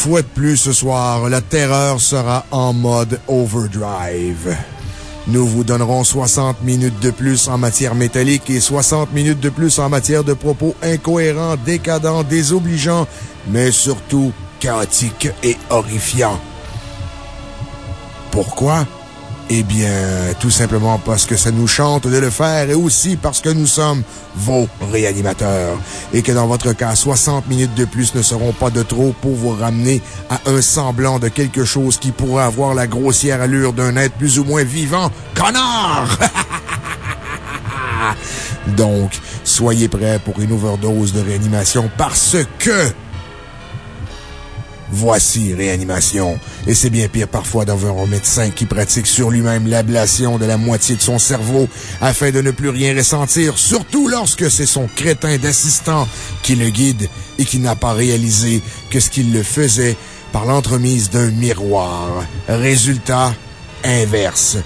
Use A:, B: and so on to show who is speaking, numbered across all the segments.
A: fois de plus ce soir, la terreur sera en mode overdrive. Nous vous donnerons 60 minutes de plus en matière métallique et 60 minutes de plus en matière de propos incohérents, décadents, désobligeants, mais surtout chaotiques et horrifiants. Pourquoi? Eh bien, tout simplement parce que ça nous chante de le faire et aussi parce que nous sommes vos réanimateurs. Et que dans votre cas, 60 minutes de plus ne seront pas de trop pour vous ramener à un semblant de quelque chose qui pourrait avoir la grossière allure d'un être plus ou moins vivant. Connard! Donc, soyez prêts pour une overdose de réanimation parce que Voici Réanimation. Et c'est bien pire parfois d'avoir un médecin qui pratique sur lui-même l'ablation de la moitié de son cerveau afin de ne plus rien ressentir, surtout lorsque c'est son crétin d'assistant qui le guide et qui n'a pas réalisé que ce qu'il le faisait par l'entremise d'un miroir. Résultat inverse.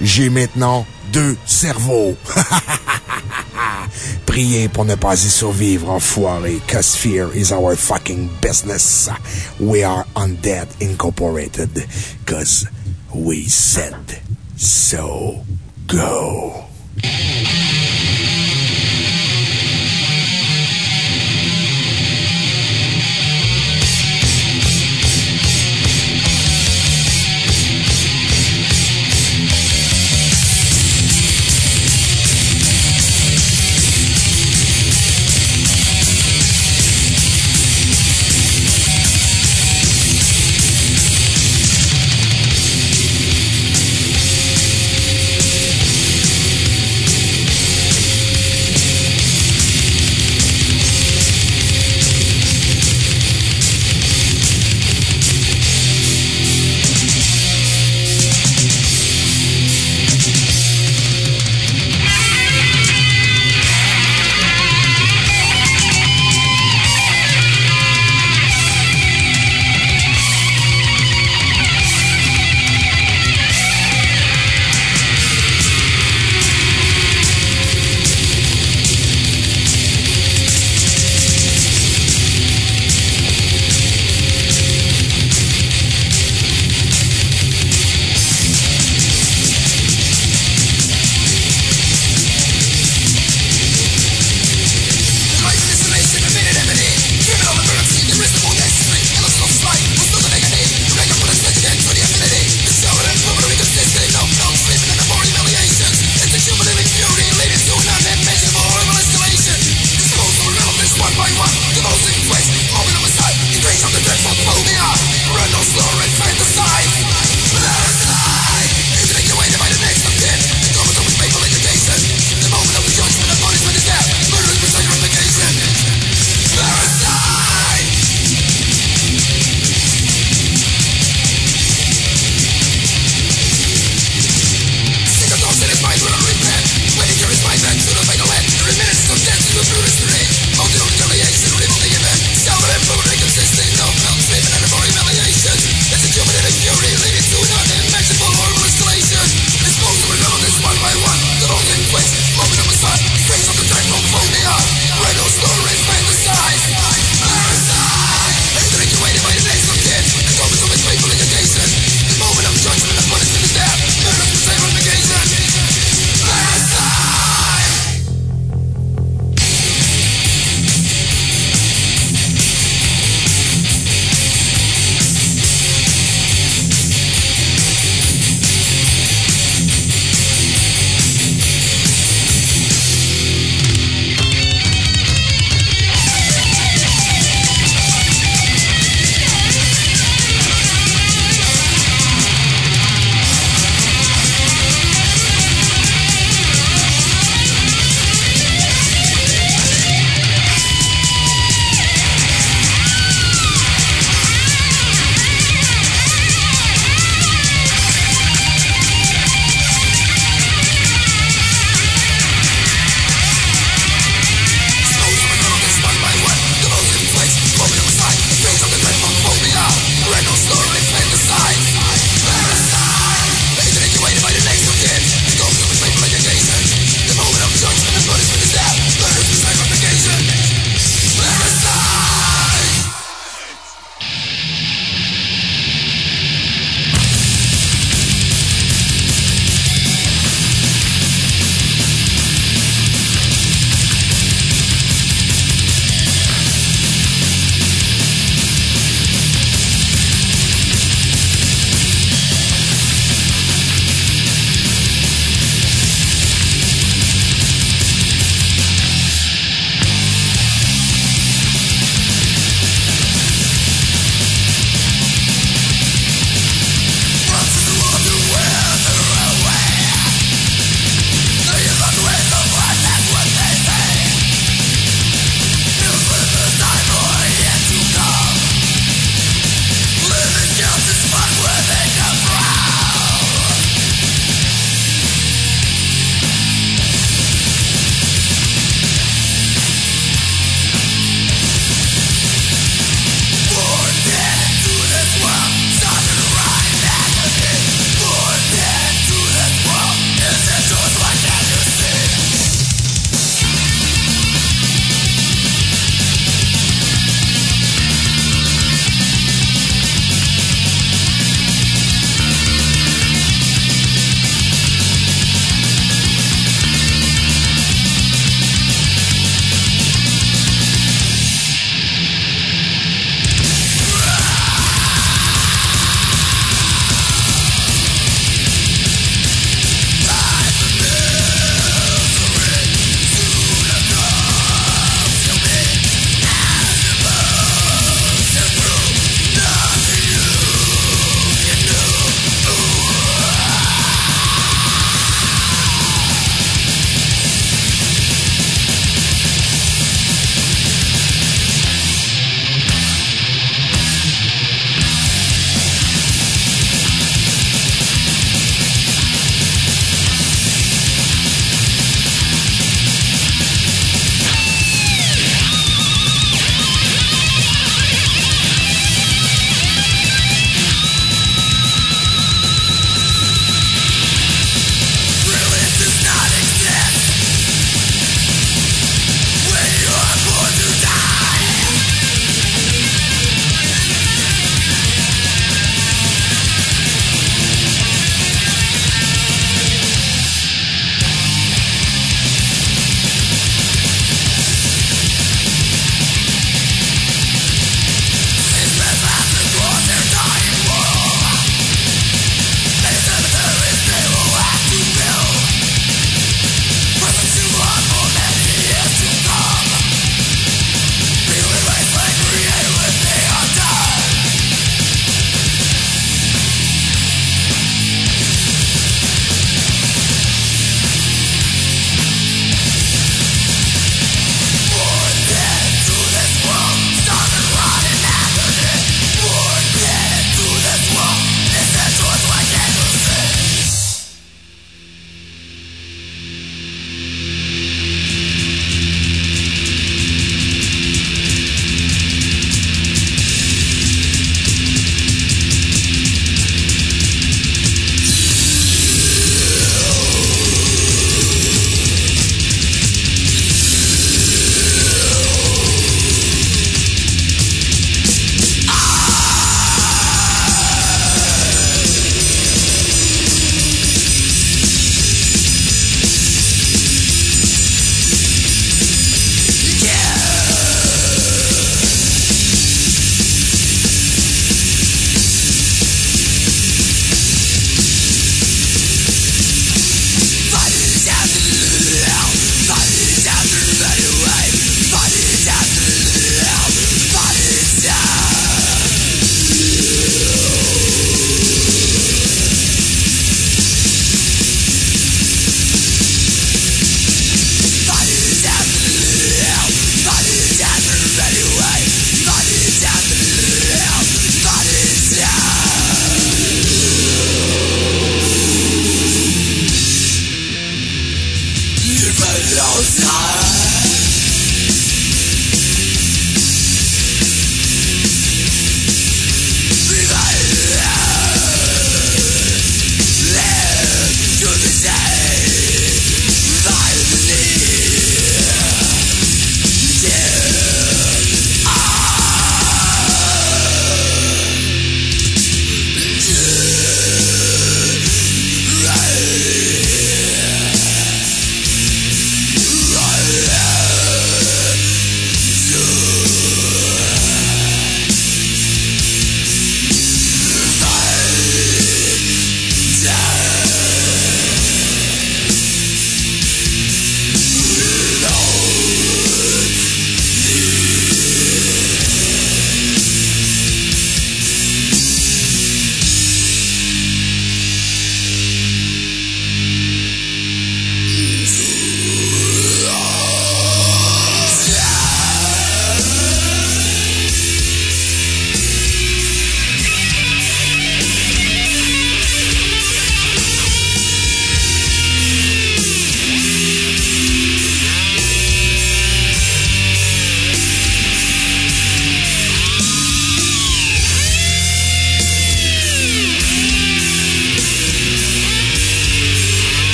A: J'ai maintenant deux cerveaux. Priez pour ne pas y survivre, enfoiré, cause fear is our fucking business. We are Undead Incorporated, cause we said so. Go.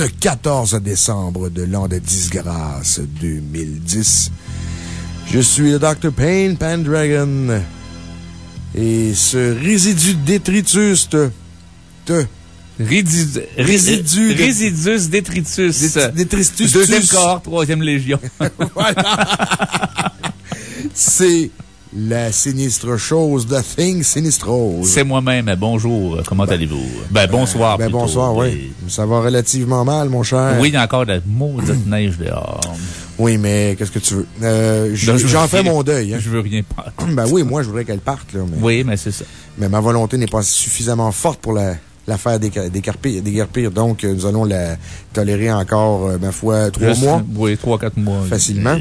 A: Ce 14 décembre de l'an de disgrâce 2010. Je suis le Dr. Payne Pendragon. Et ce résidu détritus de.
B: Résidu, résidu, résidus détritus.
A: Détritus.
B: Deuxième corps, troisième légion.
A: C'est la sinistre chose, The Thing Sinistrose.
B: C'est moi-même. Bonjour. Comment allez-vous? Ben, bonsoir.
A: Ben, bonsoir, oui. Ça va relativement mal, mon cher.
B: Oui, il y a encore de la maudite neige dehors.
A: Oui, mais qu'est-ce que tu veux? Euh, J'en fais mon deuil. Hein.
B: Je veux rien.
A: Ben oui, moi, je voudrais qu'elle parte, là.
B: Oui, mais c'est ça.
A: Mais ma volonté n'est pas suffisamment forte pour la, la faire déguerpir. Donc, nous allons la tolérer encore, euh, ma foi, trois mois.
B: Oui, trois, quatre mois.
A: Facilement.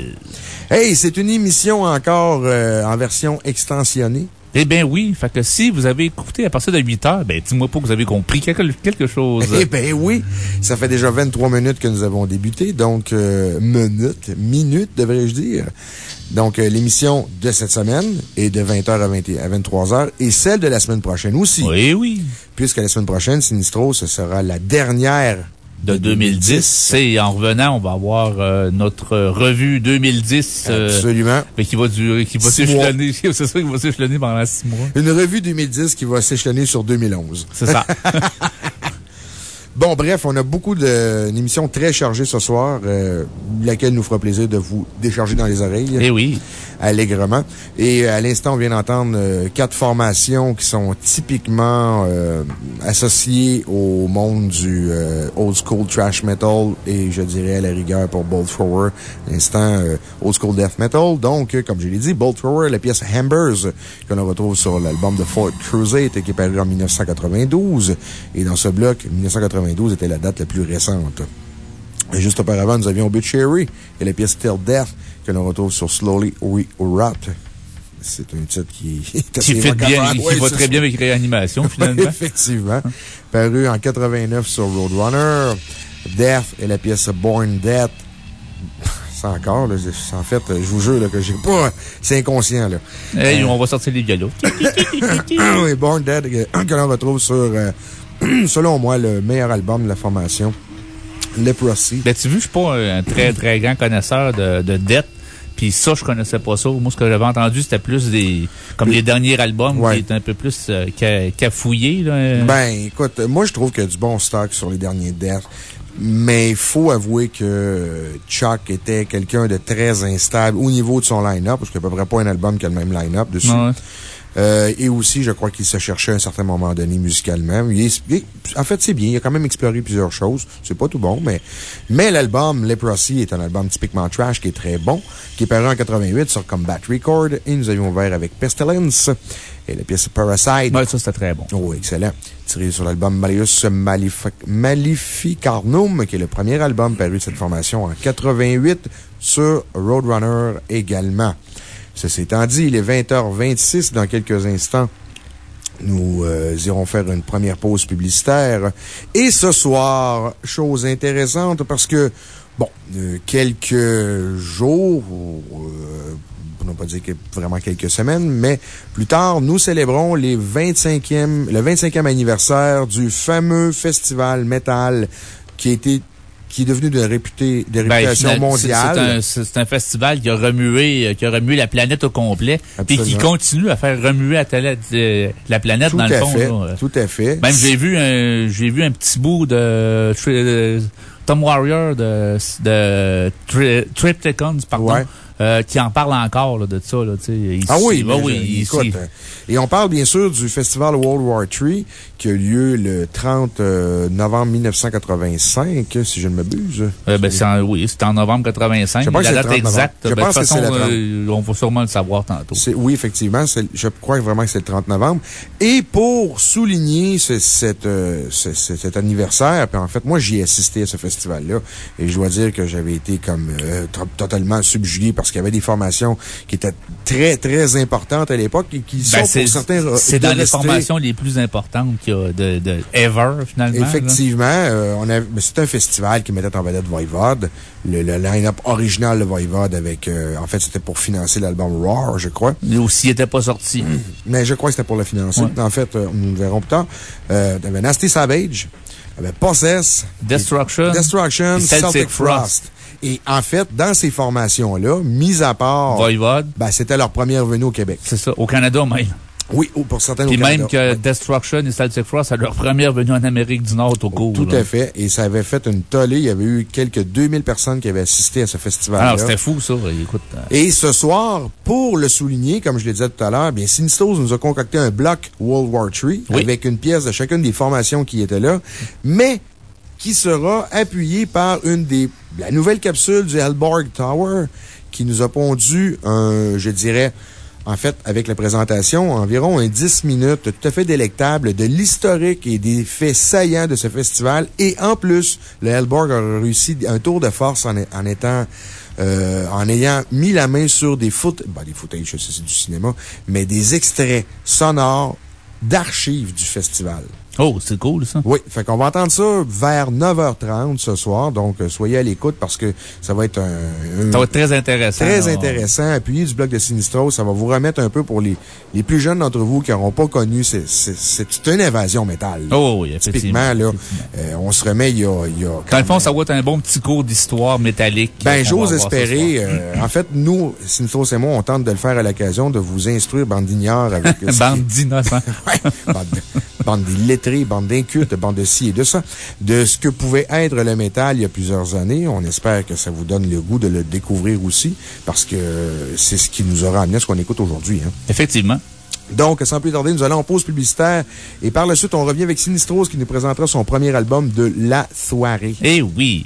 A: Hey, c'est une émission encore euh, en version extensionnée.
B: Eh bien oui, fait que si vous avez écouté à partir de 8 heures, ben dis-moi pas que vous avez compris quelque, chose.
A: Eh bien oui, ça fait déjà 23 minutes que nous avons débuté, donc euh, minutes, minutes devrais-je dire. Donc euh, l'émission de cette semaine est de 20h à, 23h et celle de la semaine prochaine aussi.
B: Oui, oui.
A: Puisque la semaine prochaine, Sinistro, ce sera la dernière
B: de 2010. Et en revenant, on va avoir euh, notre revue 2010.
A: Euh, Absolument.
B: Mais qui va durer, qui va s'échelonner. C'est ça, qui va s'échelonner pendant six mois.
A: Une revue 2010 qui va s'échelonner sur 2011.
B: C'est ça.
A: Bon, bref, on a beaucoup d'émissions très chargées ce soir, euh, laquelle nous fera plaisir de vous décharger dans les oreilles.
B: Eh oui.
A: Allègrement. Et euh, à l'instant, on vient d'entendre euh, quatre formations qui sont typiquement associées au monde du old school trash metal et je dirais à la rigueur pour Bolt Thrower, l'instant old school death metal. Donc, comme je l'ai dit, Bolt Thrower, la pièce Hambers, que l'on retrouve sur l'album de Fort Crusade, qui est paru en 1992. Et dans ce bloc, 1992, était la date la plus récente. Juste auparavant, nous avions Obituary et la pièce Till Death que l'on retrouve sur Slowly We Rot. C'est un titre qui,
B: qui, fait bien, qui va très bien avec Réanimation, finalement.
A: Effectivement. Paru en 89 sur Roadrunner. Death et la pièce Born Death. C'est encore, là, en fait, je vous jure que j'ai pas. C'est inconscient. Là.
B: Euh, on va sortir les violos.
A: oui, Born Dead, que l'on retrouve sur euh, selon moi, le meilleur album de la formation, Leprosy.
B: Ben, tu vois, je suis pas un très, très grand connaisseur de, de Death. Puis ça, je connaissais pas ça. Moi, ce que j'avais entendu, c'était plus des, comme les derniers albums qui étaient un peu plus euh, cafouillés,
A: Ben, écoute, moi, je trouve qu'il y a du bon stock sur les derniers Death. Mais il faut avouer que Chuck était quelqu'un de très instable au niveau de son line-up, parce qu'il n'y a à peu près pas un album qui a le même line-up dessus. Euh, et aussi, je crois qu'il se cherchait à un certain moment donné musicalement. en fait, c'est bien. Il a quand même exploré plusieurs choses. C'est pas tout bon, mais, mais l'album Leprosy est un album typiquement trash qui est très bon, qui est paru en 88 sur Combat Record. Et nous avions ouvert avec Pestilence et la pièce Parasite.
B: Ouais, ça, c'était très bon.
A: Oh, excellent. Tiré sur l'album Malleus Maleficarnum, qui est le premier album paru de cette formation en 88 sur Roadrunner également. Ceci étant dit, il est 20h26 dans quelques instants. Nous euh, irons faire une première pause publicitaire. Et ce soir, chose intéressante parce que, bon, euh, quelques jours, euh, pour ne pas dire que vraiment quelques semaines, mais plus tard, nous célébrons les 25e, le 25e anniversaire du fameux festival métal qui a été qui est devenu de, réputé, de ben, réputation mondiale.
B: C'est un, festival qui a remué, qui a remué la planète au complet. et qui continue à faire remuer la, euh, la planète dans le fond.
A: Tout à fait.
B: Même j'ai vu un, j'ai vu un petit bout de, Tom Warrior de, de Triptychons, pardon. Euh, qui en parle encore de ça. Là, ici,
A: ah oui,
B: bah, oui
A: écoute, et on parle bien sûr du festival World War III qui a eu lieu le 30 euh, novembre 1985, si je ne m'abuse.
B: Euh, ben, oui, c'était en novembre 85. Je la date exacte, je pense que c'est euh, on va sûrement le savoir tantôt.
A: Oui, effectivement. Je crois vraiment que c'est le 30 novembre. Et pour souligner ce, cette, cet anniversaire, puis en fait, moi, j'y ai assisté à ce festival-là. Et je dois dire que j'avais été comme totalement subjugué par parce qu'il y avait des formations qui étaient très, très importantes à l'époque et qui
B: Ben,
A: sont pour certains...
B: C'est dans les formations les plus importantes qu'il y a de, de ever, finalement.
A: Effectivement, euh, on c'est un festival qui mettait en vedette Voivode. Le, le line-up original de Voivode avec, euh, en fait, c'était pour financer l'album Roar, je crois.
B: Ou s'il n'était pas sorti.
A: Mais je crois que c'était pour le financer.
B: Ouais.
A: En fait, euh, nous le verrons plus tard. Euh, t'avais Nasty Savage, t'avais Possess,
B: Destruction.
A: Destruction,
B: et
A: Celtic,
B: Celtic
A: Frost.
B: Frost.
A: Et en fait, dans ces formations-là, mis à part,
B: Voivode.
A: ben, c'était leur première venue au Québec.
B: C'est ça, au Canada même.
A: Oui, ou pour certaines au
B: Puis même que Destruction et Celtic Frost, c'est leur première venue en Amérique du Nord au cours.
A: Tout
B: là.
A: à fait. Et ça avait fait une tollée. Il y avait eu quelques 2000 personnes qui avaient assisté à ce festival-là.
B: Ah, c'était fou, ça. Écoute. euh,
A: Et ce soir, pour le souligner, comme je l'ai dit tout à l'heure, bien, Sinistos nous a concocté un bloc World War III
B: Oui.
A: avec une pièce de chacune des formations qui étaient là, mais qui sera appuyé par une des, la nouvelle capsule du Hellborg Tower qui nous a pondu un, je dirais, en fait, avec la présentation, environ un 10 minutes tout à fait délectable de l'historique et des faits saillants de ce festival. Et en plus, le Hellborg a réussi un tour de force en, étant, euh, en ayant mis la main sur des foot, ben, des sais, c'est du cinéma, mais des extraits sonores d'archives du festival.
B: Oh, c'est cool, ça.
A: Oui, fait qu'on va entendre ça vers 9h30 ce soir. Donc, euh, soyez à l'écoute parce que ça va être un, un-
B: Ça va être très intéressant.
A: Très intéressant. Appuyé du bloc de Sinistro, ça va vous remettre un peu pour les, les plus jeunes d'entre vous qui n'auront pas connu. C'est c'est- c'est une invasion métal.
B: Oh, oui, effectivement.
A: Typiquement, là, euh, on se remet il y a. il y a
B: Dans le fond, ça va être un bon petit cours d'histoire métallique.
A: ben, j'ose espérer. euh, en fait, nous, Sinistro et moi, on tente de le faire à l'occasion de vous instruire, bande avec.
B: Bande d'innocents.
A: Ouais, bande, de- bande d'illettrés, bande d'incultes, bande de ci et de ça, de ce que pouvait être le métal il y a plusieurs années. On espère que ça vous donne le goût de le découvrir aussi, parce que c'est ce qui nous aura amené à ce qu'on écoute aujourd'hui. hein.
B: Effectivement.
A: Donc, sans plus tarder, nous allons en pause publicitaire et par la suite, on revient avec Sinistros qui nous présentera son premier album de la soirée.
B: Eh oui.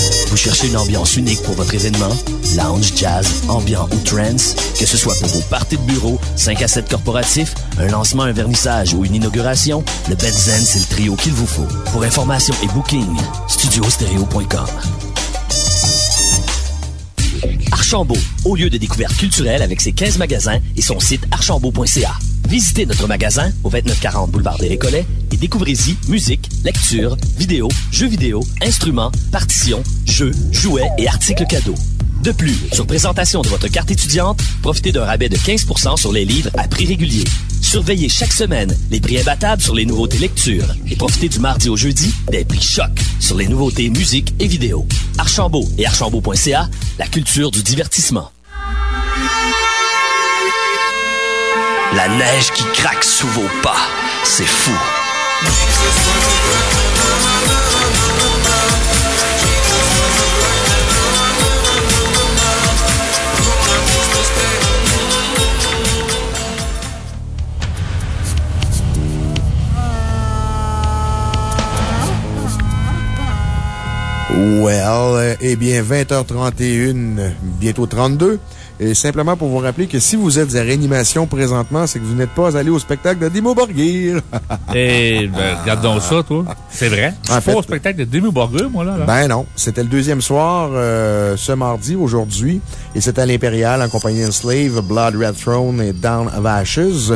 C: Vous cherchez une ambiance unique pour votre événement? Lounge, jazz, ambiant ou trance? Que ce soit pour vos parties de bureau, 5 à 7 corporatifs, un lancement, un vernissage ou une inauguration, le Zen, c'est le trio qu'il vous faut. Pour information et booking, studiostereo.com. Archambault, au lieu de découverte culturelle avec ses 15 magasins et son site archambault.ca. Visitez notre magasin au 2940 boulevard des Récollets et découvrez-y musique, lecture, vidéo, jeux vidéo, instruments, partitions, jeux, jouets et articles cadeaux. De plus, sur présentation de votre carte étudiante, profitez d'un rabais de 15% sur les livres à prix régulier. Surveillez chaque semaine les prix imbattables sur les nouveautés lecture et profitez du mardi au jeudi des prix choc sur les nouveautés musique et vidéo. Archambault et archambault.ca, la culture du divertissement. La neige qui craque sous vos pas, c'est fou.
A: Well, euh, eh bien, 20h31, bientôt 32. Et simplement pour vous rappeler que si vous êtes à réanimation présentement, c'est que vous n'êtes pas allé au spectacle de Dimo Borgir.
B: Eh, ben, regarde donc ça, toi. C'est vrai. Je suis pas au spectacle de Demi Borgeux, moi, là. là.
A: Ben non. C'était le deuxième soir, euh, ce mardi, aujourd'hui. Et c'était à l'Impérial en compagnie de Slave, Blood Red Throne et Down of Ashes.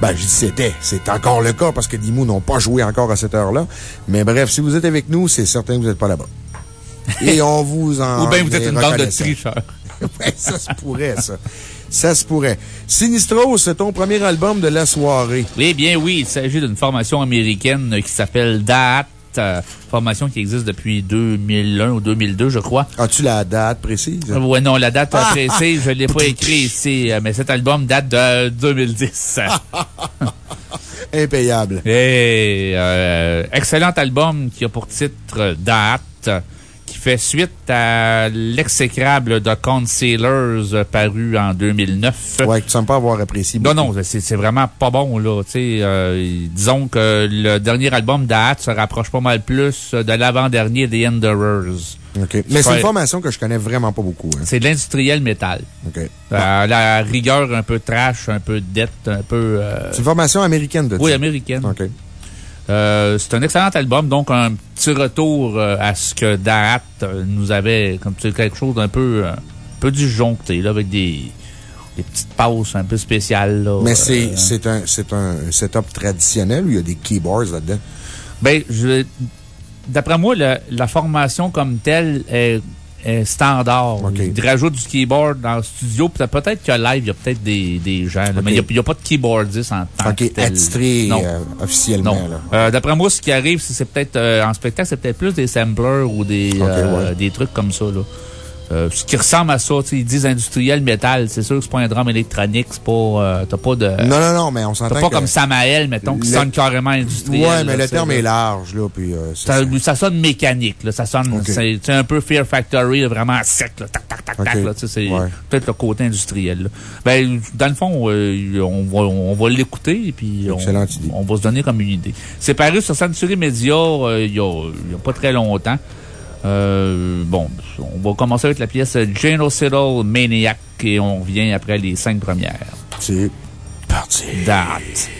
A: Ben, je dis c'était. C'est encore le cas parce que Dimmu n'ont pas joué encore à cette heure-là. Mais bref, si vous êtes avec nous, c'est certain que vous n'êtes pas là-bas. Et on vous en.
B: Ou bien vous êtes une bande de tricheurs.
A: Ouais, ça se pourrait, ça. Ça se pourrait. Sinistro, c'est ton premier album de la soirée.
B: Eh bien, oui, il s'agit d'une formation américaine qui s'appelle DAT. euh, formation qui existe depuis 2001 ou 2002, je crois.
A: As-tu la date précise?
B: Euh, Ouais, non, la date précise, je ne l'ai pas écrit ici, euh, mais cet album date de 2010.
A: Impayable.
B: Et euh, excellent album qui a pour titre Date, fait suite à l'exécrable de Concealers euh, paru en 2009.
A: Ouais, que tu sembles pas avoir apprécié.
B: Non,
A: beaucoup.
B: non, c'est c'est vraiment pas bon, là. Euh, disons que le dernier album Date se rapproche pas mal plus de l'avant-dernier des Endurers.
A: OK. Mais c'est une formation que je connais vraiment pas beaucoup. hein.
B: C'est de l'industriel métal.
A: OK.
B: Euh, la rigueur un peu trash, un peu dette, un peu... euh,
A: C'est une formation américaine de
B: oui, américaine.
A: OK.
B: Euh, c'est un excellent album, donc un petit retour euh, à ce que Dahat euh, nous avait, comme tu sais, quelque chose d'un peu, un peu disjoncté, là, avec des, des petites pauses un peu spéciales. Là,
A: Mais
B: Euh,
A: c'est c'est un, c'est un setup traditionnel où il y a des keyboards là-dedans?
B: Ben, je, d'après moi, la formation comme telle est, est standard.
A: OK.
B: Il rajoute du keyboard dans le studio, peut-être que live, il y a peut-être des, des gens, là, mais il n'y a, a pas de keyboardiste en tant que
A: OK,
B: tel.
A: attitré
B: Non.
A: euh, officiellement.
B: Euh, D'après moi, ce qui arrive, c'est peut-être euh, en spectacle, c'est peut-être plus des samplers ou des, euh,
A: ouais.
B: des trucs comme ça. Là. Euh, ce qui ressemble à ça, tu sais, ils disent industriel métal. C'est sûr que c'est pas un drum électronique, c'est pas. euh, T'as pas de.
A: non, non, non, mais on s'entend
B: T'as pas comme Samael, mettons, qui
A: Le-
B: sonne carrément industriel.
A: Ouais, mais
B: là,
A: le terme est large, là, puis euh,
B: ça, sonne mécanique, là. Ça sonne, c'est un peu Fear Factory, là, vraiment sec, là. Tac, tac, tac, tac, là. C'est
A: Ouais.
B: peut-être le côté industriel, là. Ben, dans le fond, euh, on va, on va l'écouter, et puis on, on va se donner comme une idée. C'est paru sur Century Media, euh, il y a, y a pas très longtemps. Euh, bon, on va commencer avec la pièce Genocidal Maniac, et on revient après les cinq premières.
A: C'est parti.
B: Date.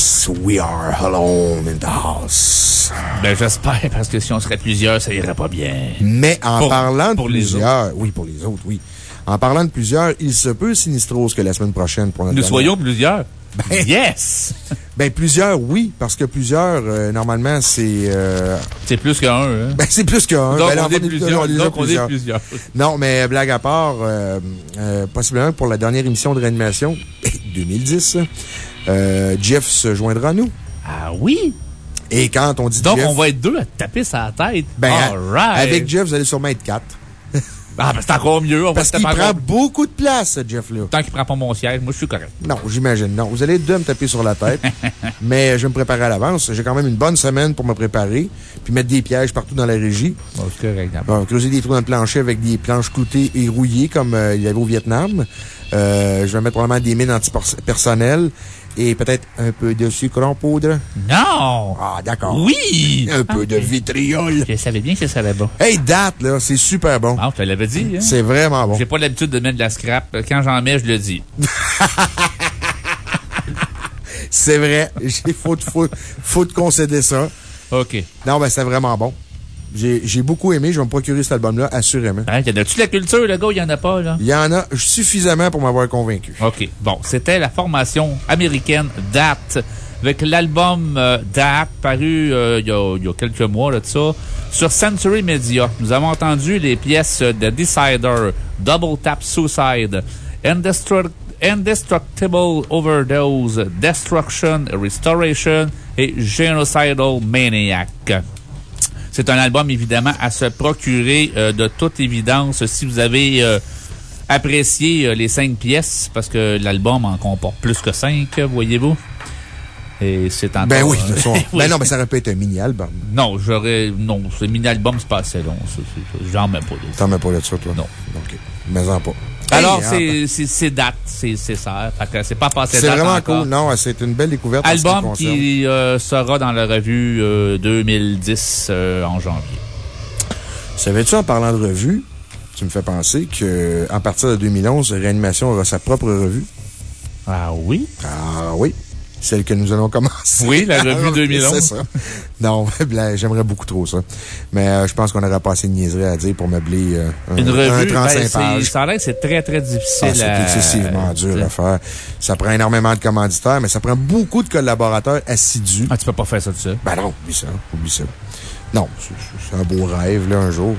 A: Yes, we are alone in the house.
B: Ben, j'espère, parce que si on serait plusieurs, ça irait pas bien.
A: Mais en
B: Pour-
A: parlant de
B: pour les
A: plusieurs, oui, pour les autres, oui. En parlant de plusieurs, il se peut, Sinistros, que la semaine prochaine, pour notre
B: Nous soyons plusieurs. yes!
A: Ben, plusieurs, oui, parce que plusieurs, euh, normalement, c'est, euh,
B: C'est plus qu'un, hein?
A: ben, c'est plus qu'un.
B: Donc,
A: Ben, là,
B: on est
A: est-
B: plusieurs.
A: on
B: Donc, on est
A: plusieurs. Non, mais blague à part, euh, possiblement pour la dernière émission de réanimation, 2010, euh, Jeff se joindra à nous.
B: Ah oui?
A: Et quand on dit
B: Donc,
A: Jeff,
B: on va être deux à taper sa tête.
A: ben,
B: All right.
A: avec Jeff, vous allez sûrement être quatre.
B: Ah, ben, c'est encore mieux. On
A: Parce
B: va
A: qu'il
B: se taper
A: prend
B: encore-
A: beaucoup de place, ce Jeff-là.
B: Tant qu'il prend pas mon siège, moi, je suis correct.
A: Non, j'imagine. Non, vous allez être deux à me taper sur la tête. mais je vais me préparer à l'avance. J'ai quand même une bonne semaine pour me préparer. Puis mettre des pièges partout dans la régie.
B: Bon, c'est correct.
A: Bon, creuser des trous dans le plancher avec des planches cloutées et rouillées comme euh, il y avait au Vietnam. Euh, je vais mettre probablement des mines antipersonnelles et peut-être un peu de sucre en poudre?
B: Non!
A: Ah, d'accord.
B: Oui!
A: Un peu de vitriol.
B: Je savais bien que ça allait bon.
A: Hey, date, là, c'est super bon.
B: Ah, te l'avais dit, hein?
A: C'est vraiment bon.
B: J'ai pas l'habitude de mettre de la scrap. Quand j'en mets, je le dis.
A: C'est vrai. Faut, faut, faut te concéder ça.
B: OK.
A: Non, ben, c'est vraiment bon. J'ai beaucoup aimé. Je vais me procurer cet album-là, assurément.
B: Hein, y en a-tu de la culture, le gars, il y en a pas, là?
A: Il y en a suffisamment pour m'avoir convaincu.
B: OK. Bon, c'était la formation américaine DAT avec l'album euh, DAT paru euh, il y, a, il y a quelques mois là, de ça sur Century Media. Nous avons entendu les pièces de Decider, Double Tap Suicide, Indestru- Indestructible Overdose, Destruction, Restoration et Genocidal Maniac. C'est un album, évidemment, à se procurer euh, de toute évidence si vous avez euh, apprécié euh, les cinq pièces, parce que l'album en comporte plus que cinq, voyez-vous. Et c'est encore...
A: Ben oui, de toute façon.
B: Oui.
A: Ben non, ben ça aurait pu être un mini-album.
B: Non, j'aurais... Non, ce mini-album, c'est pas assez long. J'en mets pas. de-
A: T'en mets pas là-dessus, toi?
B: Non.
A: OK. Mais en pas.
B: Alors,
A: Hey,
B: c'est- c'est c'est date, c'est c'est ça. C'est pas passé
A: C'est vraiment
B: encore.
A: cool. Non, c'est une belle découverte. qui
B: Album qui euh, sera dans la revue euh, 2010 euh, en janvier.
A: Savais-tu, en parlant de revue, tu me fais penser que à partir de 2011, Réanimation aura sa propre revue?
B: Ah oui?
A: Ah oui. Celle que nous allons commencer.
B: Oui, la revue 2011.
A: C'est ça. Non, ben, j'aimerais beaucoup trop ça. Mais euh, je pense qu'on n'aura pas assez de niaiseries à dire pour meubler euh, un,
B: Une
A: un
B: revue,
A: 35
B: ben,
A: pages.
B: ça a l'air que c'est très, très difficile
A: Ah, c'est
B: à-
A: excessivement dur à faire. Ça prend énormément de commanditaires, mais ça prend beaucoup de collaborateurs assidus.
B: Ah, tu peux pas faire ça tout seul?
A: Ben non, oublie ça, oublie ça. Non, c'est- c'est un beau rêve, là, un jour.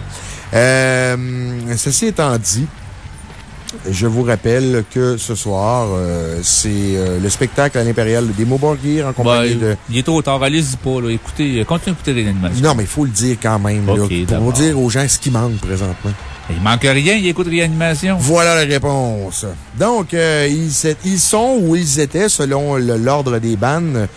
A: Euh, ceci étant dit, je vous rappelle que ce soir, euh, c'est euh, le spectacle à l'Impérial des Mauborguier en compagnie
B: Ben,
A: de...
B: Il est trop tard, allez-y pas, là. Écoutez, euh, continuez d'écouter réanimation.
A: Non, mais il faut le dire quand même, là, pour dire aux gens ce qui manque présentement.
B: Il manque rien, il écoute réanimation.
A: Voilà la réponse. Donc, euh, ils, sont où ils étaient selon l'ordre des bandes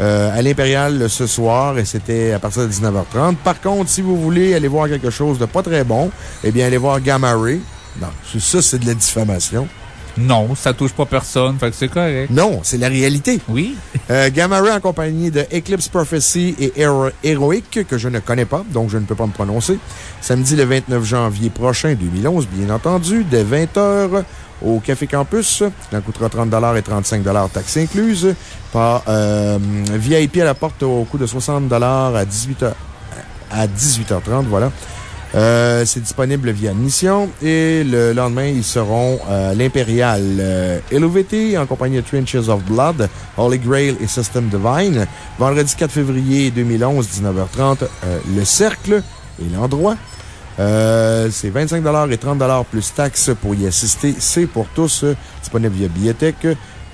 A: euh, à l'Impérial ce soir et c'était à partir de 19h30. Par contre, si vous voulez aller voir quelque chose de pas très bon, eh bien, allez voir Gamma Ray. Non, c'est- ça, c'est de la diffamation.
B: Non, ça touche pas personne, fait que c'est correct.
A: Non, c'est la réalité.
B: Oui.
A: Euh, Gamma Ray en compagnie de Eclipse Prophecy et Hero- Heroic, que je ne connais pas, donc je ne peux pas me prononcer. Samedi le 29 janvier prochain 2011, bien entendu, dès 20h au Café Campus. Ça coûtera 30 et 35 taxes incluses. Par euh, VIP à la porte au coût de 60 à 18h, à 18h30, voilà. Euh, c'est disponible via admission. Et le lendemain, ils seront à l'Impérial euh, Elevated en compagnie de Trenches of Blood, Holy Grail et System Divine. Vendredi 4 février 2011, 19h30, euh, le Cercle et l'endroit. Euh, c'est 25 et 30 plus taxes pour y assister. C'est pour tous, euh, disponible via Biotech.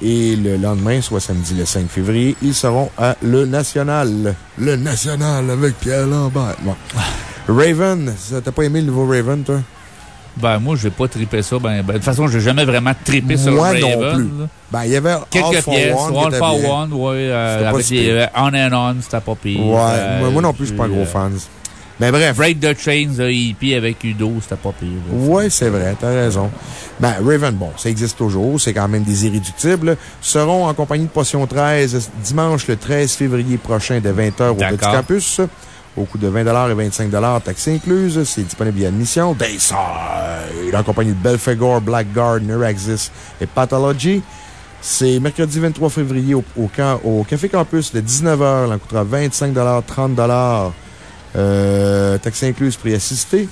A: Et le lendemain, soit samedi le 5 février, ils seront à Le National. Le National avec Pierre Lambert. Bon. Raven, t'as pas aimé le nouveau Raven, toi?
B: Ben, moi, je vais pas triper ça. Ben, ben, de toute façon, j'ai jamais vraiment trippé sur
A: Moi
B: Raven.
A: non plus.
B: là.
A: Ben, il y avait All
B: Quelques
A: for
B: pièces.
A: One.
B: All for
A: bien.
B: One, ouais. euh, avec
A: si
B: euh, on and on, c'était pas pire.
A: Ouais,
B: Euh,
A: moi, moi non plus, je suis pas un gros fan. Mais bref.
B: Break the Chains, euh, EP avec Udo, c'était pas pire.
A: Ouais, c'est vrai, t'as raison. Ben, Raven, bon, ça existe toujours, c'est quand même des irréductibles. Seront en compagnie de Potion 13 dimanche le 13 février prochain de 20h au Petit. Campus. Au coût de 20 et 25 taxes incluses. C'est disponible via admission. Dayside, en compagnie de Belphegor, Blackguard, Neuraxis et Pathology. C'est mercredi 23 février au, au, au Café Campus de 19h. Il en coûtera 25 30 euh, Taxe incluse, prix assisté.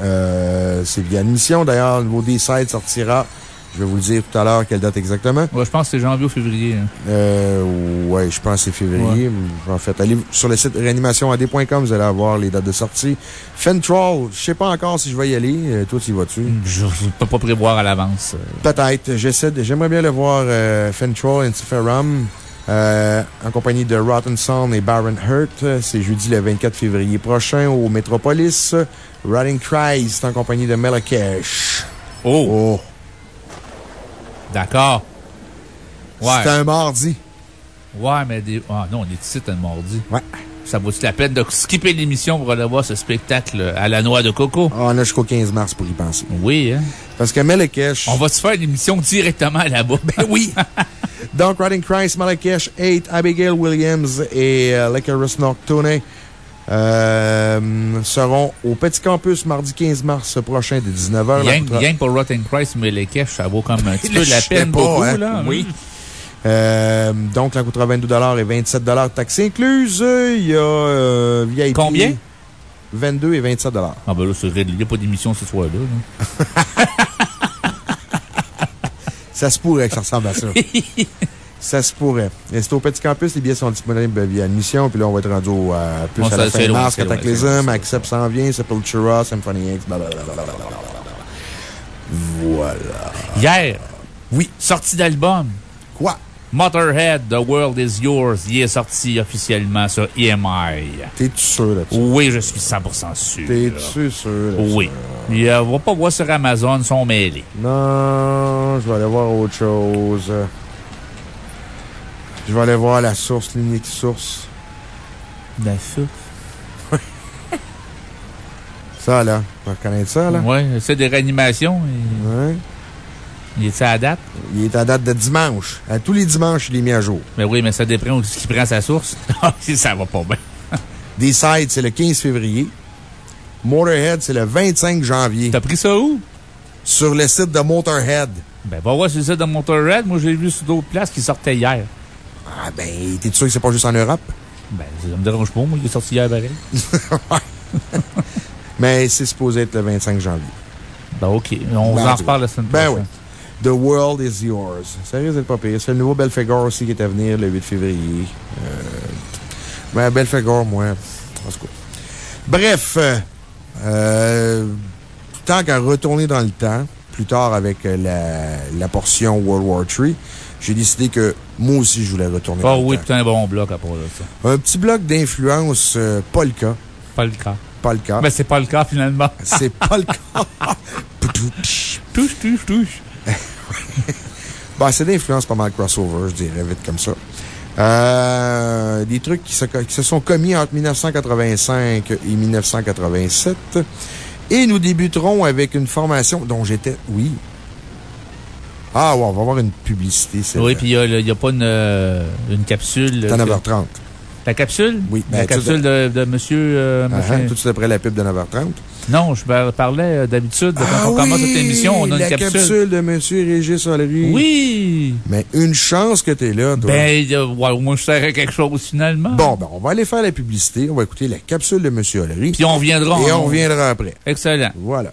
A: Euh, c'est via admission. D'ailleurs, le nouveau D-Side sortira. Je vais vous le dire tout à l'heure quelle date exactement.
B: Ouais, je pense que c'est janvier ou février. hein.
A: Euh, ouais, je pense que c'est février. En fait, allez sur le site réanimationad.com, vous allez avoir les dates de sortie. Fentrol, je sais pas encore si je vais y aller. Euh, toi, tu y vas-tu?
B: Je ne peux pas prévoir à l'avance. euh.
A: Peut-être. J'essaie J'aimerais bien le voir, euh, Fentrol Interferum, euh, en compagnie de Rotten Sound et Baron Hurt. C'est jeudi le 24 février prochain au Metropolis. Rotting Christ en compagnie de Melakesh.
B: Oh!
A: Oh!
B: D'accord. Ouais.
A: C'est un mardi.
B: Ouais, mais des. Ah non, on est ici un mardi.
A: Ouais.
B: Ça vaut-tu la peine de skipper l'émission pour aller voir ce spectacle à la noix de coco?
A: Ah, on a jusqu'au 15 mars pour y penser.
B: Oui, hein?
A: Parce que Melakesh.
B: On va se faire l'émission directement là-bas? Ben oui!
A: Donc, Riding Christ, Malakesh 8, Abigail Williams et euh, Nocturne euh, seront au Petit Campus mardi 15 mars prochain de 19h.
B: Rien, rien que pour Rotten Christ, mais les caches, ça vaut comme un petit peu la peine
A: pas,
B: beaucoup,
A: hein.
B: là.
A: Oui. Euh, donc, ça coûtera 22 et 27 taxes incluses. Il y a euh, VIP.
B: Combien?
A: 22 et 27
B: Ah, ben là, c'est réglé. Il n'y a pas d'émission ce soir-là. là.
A: Ça se pourrait que ça ressemble à ça. ça se pourrait. C'est au Petit Campus, les billets sont disponibles via admission, puis là, on va être rendu au, euh, plus
B: Bon,
A: à la fin mars, Cataclysm, Accept s'en vient, Sepultura, Symphony X, blablabla. Voilà.
B: Hier.
A: Oui.
B: Sortie d'album.
A: Quoi?
B: Motorhead, The World is Yours. Il est sorti officiellement sur EMI.
A: T'es-tu sûr là-dessus?
B: Oui, je suis 100% sûr.
A: T'es-tu sûr là-dessus?
B: Oui. Et, euh, on va pas voir sur Amazon, ils sont mêlés.
A: Non, je vais aller voir autre chose. Je vais aller voir la source, l'unique source.
B: La source?
A: Ça, là. Tu vas reconnaître ça, là?
B: Oui, c'est des réanimations. et-
A: Ouais.
B: Il est à date?
A: Il est à date de dimanche. À tous les dimanches, il est mis à jour.
B: Mais oui, mais ça dépend ce qui prend sa source. Ah, si ça va pas bien.
A: Decide, c'est le 15 février. Motorhead, c'est le 25 janvier.
B: T'as pris ça où?
A: Sur le site de Motorhead.
B: Ben, va voir sur le site de Motorhead. Moi, j'ai vu sur d'autres places qui sortaient hier.
A: Ah, ben, t'es sûr que c'est pas juste en Europe?
B: Ben, ça me dérange pas, moi, il est sorti hier pareil.
A: Mais c'est supposé être le 25 janvier.
B: Ben, OK. On
A: Ben,
B: en reparle la semaine
A: Ben
B: prochaine.
A: oui. The World is Yours. Ça risque d'être pas pire. C'est le nouveau Belphegor aussi qui est à venir le 8 février. Euh, ben, Belphegor, moi. En tout cas. Bref, euh, euh, tant qu'à retourner dans le temps, plus tard avec la, la portion World War III, j'ai décidé que moi aussi je voulais retourner
B: Ah
A: dans
B: oui, putain, un bon bloc à part de ça.
A: Un petit bloc d'influence euh, polka.
B: Pas le cas.
A: Polka.
B: Ben, c'est pas le cas, finalement.
A: C'est pas le cas.
B: touche, touche, touche.
A: Bah, c'est d'influence pas mal crossover, je dirais, vite comme ça. Euh, des trucs qui se, qui se sont commis entre 1985 et 1987. Et nous débuterons avec une formation dont j'étais. Oui. Ah, ouais, on va avoir une publicité, c'est
B: Oui, puis il n'y a, pas une, euh, une capsule.
A: C'est à
B: que-
A: 9h30.
B: La capsule?
A: Oui.
B: La
A: ben,
B: capsule
A: tout
B: de, de monsieur. euh,
A: Ah, hein, tout de suite après la pub de 9h30.
B: Non, je par- parlais euh, d'habitude, de quand
A: Ah
B: on commence
A: oui,
B: cette émission, on a une
A: la
B: capsule.
A: de Monsieur Régis Olery.
B: Oui!
A: Mais une chance que t'es là, toi.
B: Ben, euh, ouais, au moins, je serais quelque chose finalement.
A: Bon, ben, on va aller faire la publicité. On va écouter la capsule de Monsieur Olery.
B: Puis on reviendra.
A: Et on reviendra après.
B: Excellent.
A: Voilà.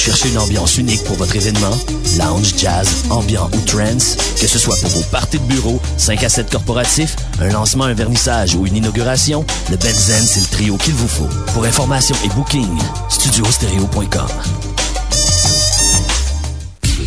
C: Cherchez une ambiance unique pour votre événement? Lounge, jazz, ambiant ou trance? Que ce soit pour vos parties de bureau, 5 à 7 corporatifs, un lancement, un vernissage ou une inauguration, le Benzen, c'est le trio qu'il vous faut. Pour information et booking, studiostereo.com.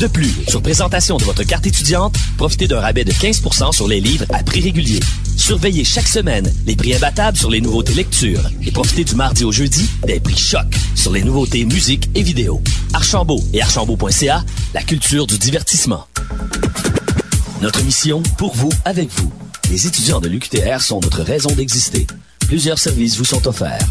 C: De plus, sur présentation de votre carte étudiante, profitez d'un rabais de 15% sur les livres à prix régulier. Surveillez chaque semaine les prix imbattables sur les nouveautés lecture et profitez du mardi au jeudi des prix choc sur les nouveautés musique et vidéo. Archambault et archambault.ca, la culture du divertissement. Notre mission, pour vous, avec vous. Les étudiants de l'UQTR sont notre raison d'exister. Plusieurs services vous sont offerts.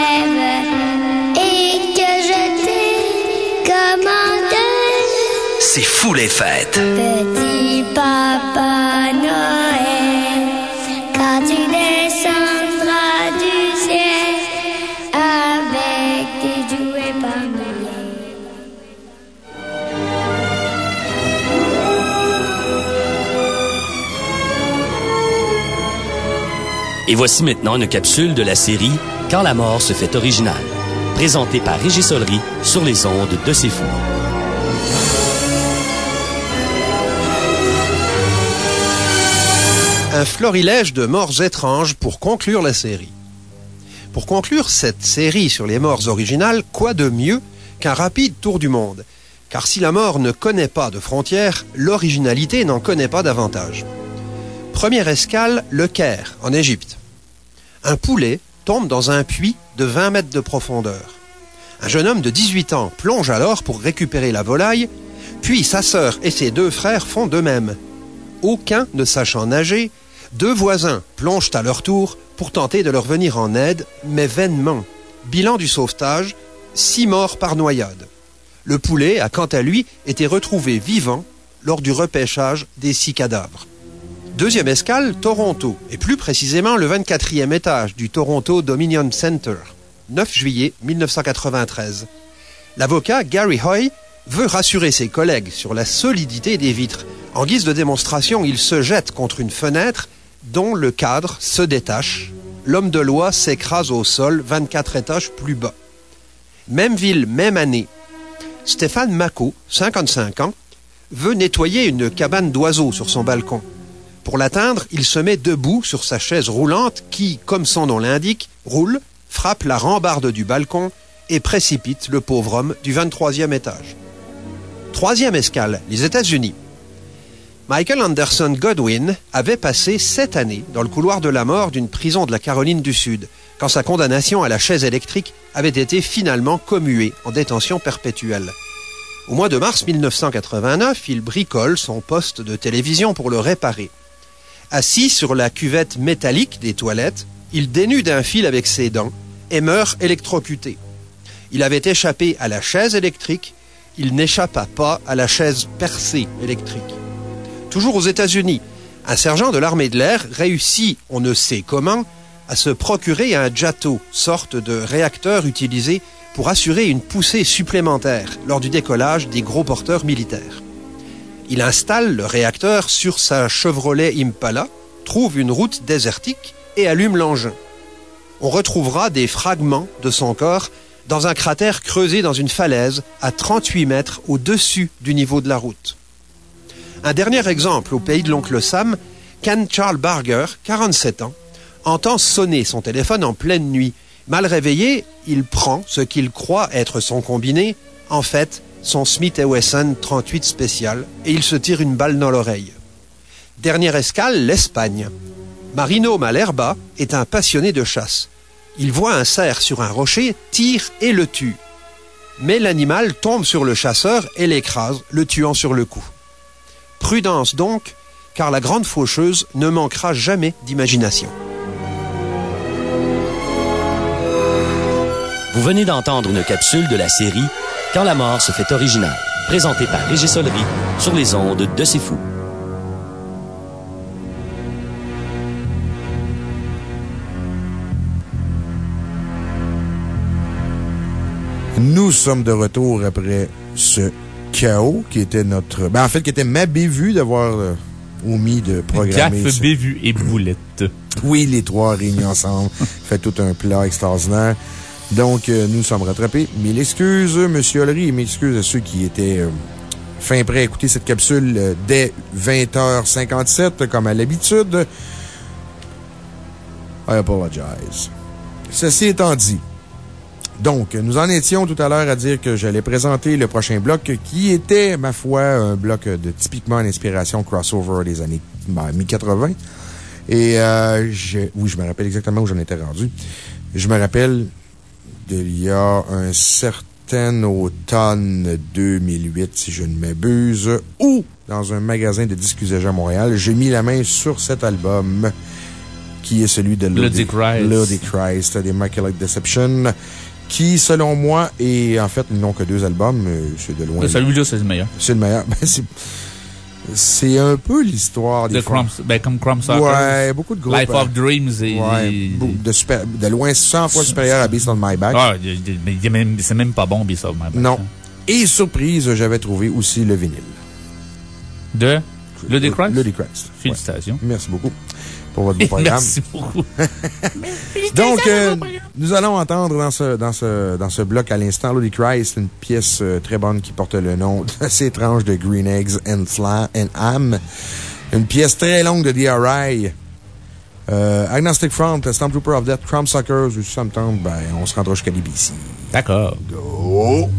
C: C'est fou les fêtes.
D: Petit papa Noël, quand tu descendras du ciel avec tes jouets par.
C: Et voici maintenant une capsule de la série Quand la mort se fait originale, présentée par Régis Solery sur les ondes de C'est
E: Un florilège de morts étranges pour conclure la série. Pour conclure cette série sur les morts originales, quoi de mieux qu'un rapide tour du monde? Car si la mort ne connaît pas de frontières, l'originalité n'en connaît pas davantage. Première escale, le Caire, en Égypte. Un poulet tombe dans un puits de 20 mètres de profondeur. Un jeune homme de 18 ans plonge alors pour récupérer la volaille, puis sa sœur et ses deux frères font de même. Aucun ne sachant nager, deux voisins plongent à leur tour pour tenter de leur venir en aide, mais vainement. Bilan du sauvetage, six morts par noyade. Le poulet a quant à lui été retrouvé vivant lors du repêchage des six cadavres. Deuxième escale, Toronto, et plus précisément le 24e étage du Toronto Dominion Center, 9 juillet 1993. L'avocat Gary Hoy veut rassurer ses collègues sur la solidité des vitres. En guise de démonstration, il se jette contre une fenêtre dont le cadre se détache. L'homme de loi s'écrase au sol 24 étages plus bas. Même ville, même année. Stéphane Mako, 55 ans, veut nettoyer une cabane d'oiseaux sur son balcon. Pour l'atteindre, il se met debout sur sa chaise roulante qui, comme son nom l'indique, roule, frappe la rambarde du balcon et précipite le pauvre homme du 23e étage. Troisième escale, les États-Unis. Michael Anderson Godwin avait passé sept années dans le couloir de la mort d'une prison de la Caroline du Sud, quand sa condamnation à la chaise électrique avait été finalement commuée en détention perpétuelle. Au mois de mars 1989, il bricole son poste de télévision pour le réparer. Assis sur la cuvette métallique des toilettes, il dénude un fil avec ses dents et meurt électrocuté. Il avait échappé à la chaise électrique, il n'échappa pas à la chaise percée électrique. Toujours aux États-Unis, un sergent de l'armée de l'air réussit, on ne sait comment, à se procurer un jato, sorte de réacteur utilisé pour assurer une poussée supplémentaire lors du décollage des gros porteurs militaires. Il installe le réacteur sur sa Chevrolet Impala, trouve une route désertique et allume l'engin. On retrouvera des fragments de son corps dans un cratère creusé dans une falaise à 38 mètres au-dessus du niveau de la route. Un dernier exemple au pays de l'oncle Sam, Ken Charles Barger, 47 ans, entend sonner son téléphone en pleine nuit. Mal réveillé, il prend ce qu'il croit être son combiné, en fait son Smith Wesson 38 spécial, et il se tire une balle dans l'oreille. Dernière escale, l'Espagne. Marino Malerba est un passionné de chasse. Il voit un cerf sur un rocher, tire et le tue. Mais l'animal tombe sur le chasseur et l'écrase, le tuant sur le coup. Prudence donc, car la grande faucheuse ne manquera jamais d'imagination.
C: Vous venez d'entendre une capsule de la série Quand la mort se fait originale, présentée par Régis Solery sur les ondes de C'est Fou.
A: Nous sommes de retour après ce chaos qui était notre. Ben, en fait, qui était ma bévue d'avoir euh, omis de programmer.
B: Gaffe, bévue et boulette.
A: Oui, les trois réunis ensemble. fait tout un plat extraordinaire. Donc, euh, nous sommes rattrapés. Mille excuses, Monsieur Ollery, et mille excuses à ceux qui étaient euh, fin prêts à écouter cette capsule euh, dès 20h57, comme à l'habitude. I apologize. Ceci étant dit, donc, nous en étions tout à l'heure à dire que j'allais présenter le prochain bloc qui était, ma foi, un bloc de typiquement une inspiration crossover des années ben, mi-80. Et euh, je- oui, je me rappelle exactement où j'en étais rendu. Je me rappelle d'il y a un certain automne 2008, si je ne m'abuse, où, dans un magasin de disques usagés à Montréal, j'ai mis la main sur cet album qui est celui de
B: Bloody Christ.
A: Bloody Christ, des Immaculate Deception, qui, selon moi, est en fait, ils n'ont que deux albums, mais c'est de loin.
B: Celui-là, c'est le meilleur.
A: C'est le meilleur. Ben, c'est- c'est un peu l'histoire des
B: De ben, comme Crumb.
A: Ouais, beaucoup de groupes.
B: Life of Dreams et.
A: Ouais,
B: et-
A: de, super- de loin 100 fois supérieur à Beast on My Back.
B: Ah, c'est même pas bon, Beast of My Back.
A: Non. Et surprise, j'avais trouvé aussi le vinyle.
B: De? Bloody Christ?
A: Bloody Christ.
B: Félicitations.
A: Merci beaucoup pour votre beau programme.
B: Merci beaucoup.
A: Donc, euh, nous allons entendre dans ce, dans ce, dans ce bloc à l'instant, Bloody Christ, une pièce euh, très bonne qui porte le nom assez étrange de Green Eggs and, Fla and Ham. Une pièce très longue de DRI. Euh, Agnostic Front, Stormtrooper of Death, Crumb Suckers, ou si ça me tente, ben, on se rendra jusqu'à l'IBC.
B: D'accord.
A: Go!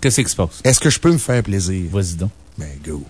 B: Qu'est-ce qui se passe?
F: Est-ce que je peux me faire plaisir?
B: Vas-y donc.
F: Ben, go.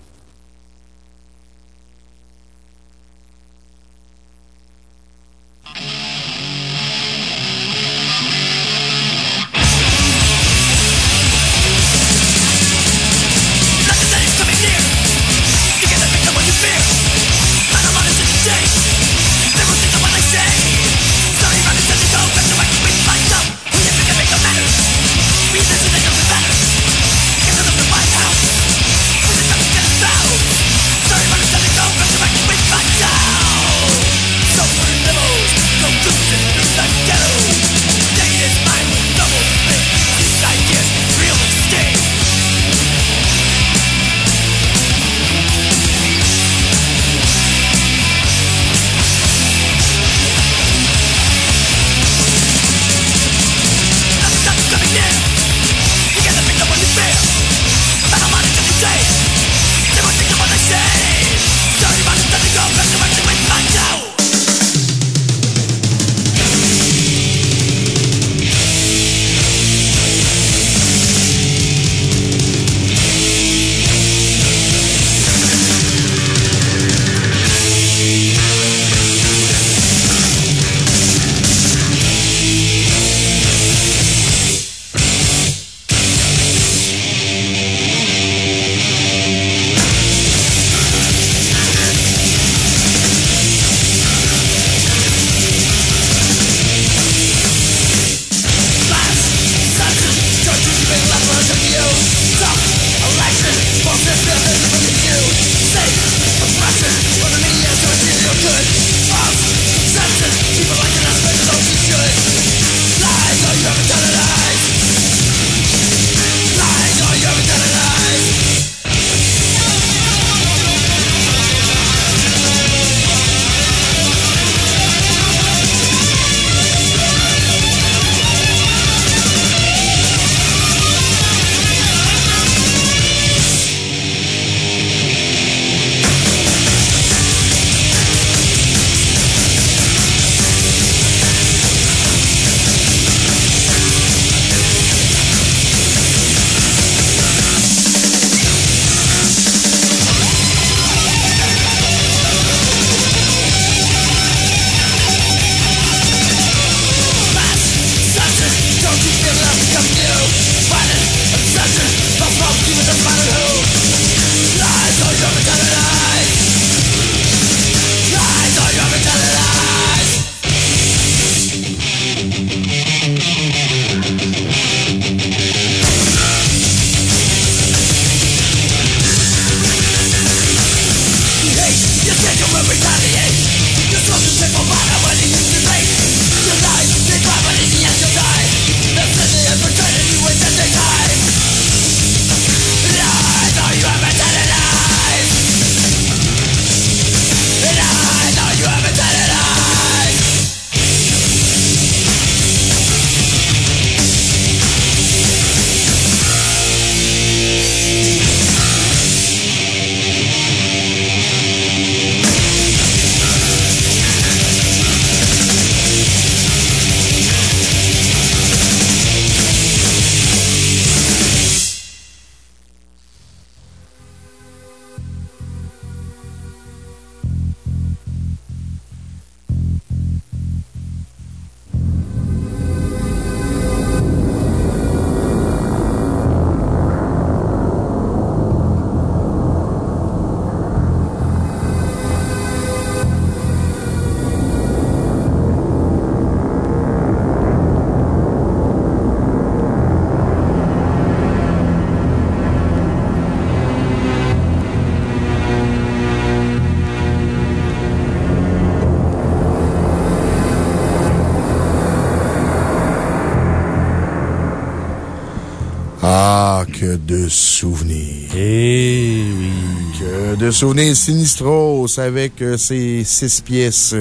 F: Souvenirs sinistros avec euh, ces six pièces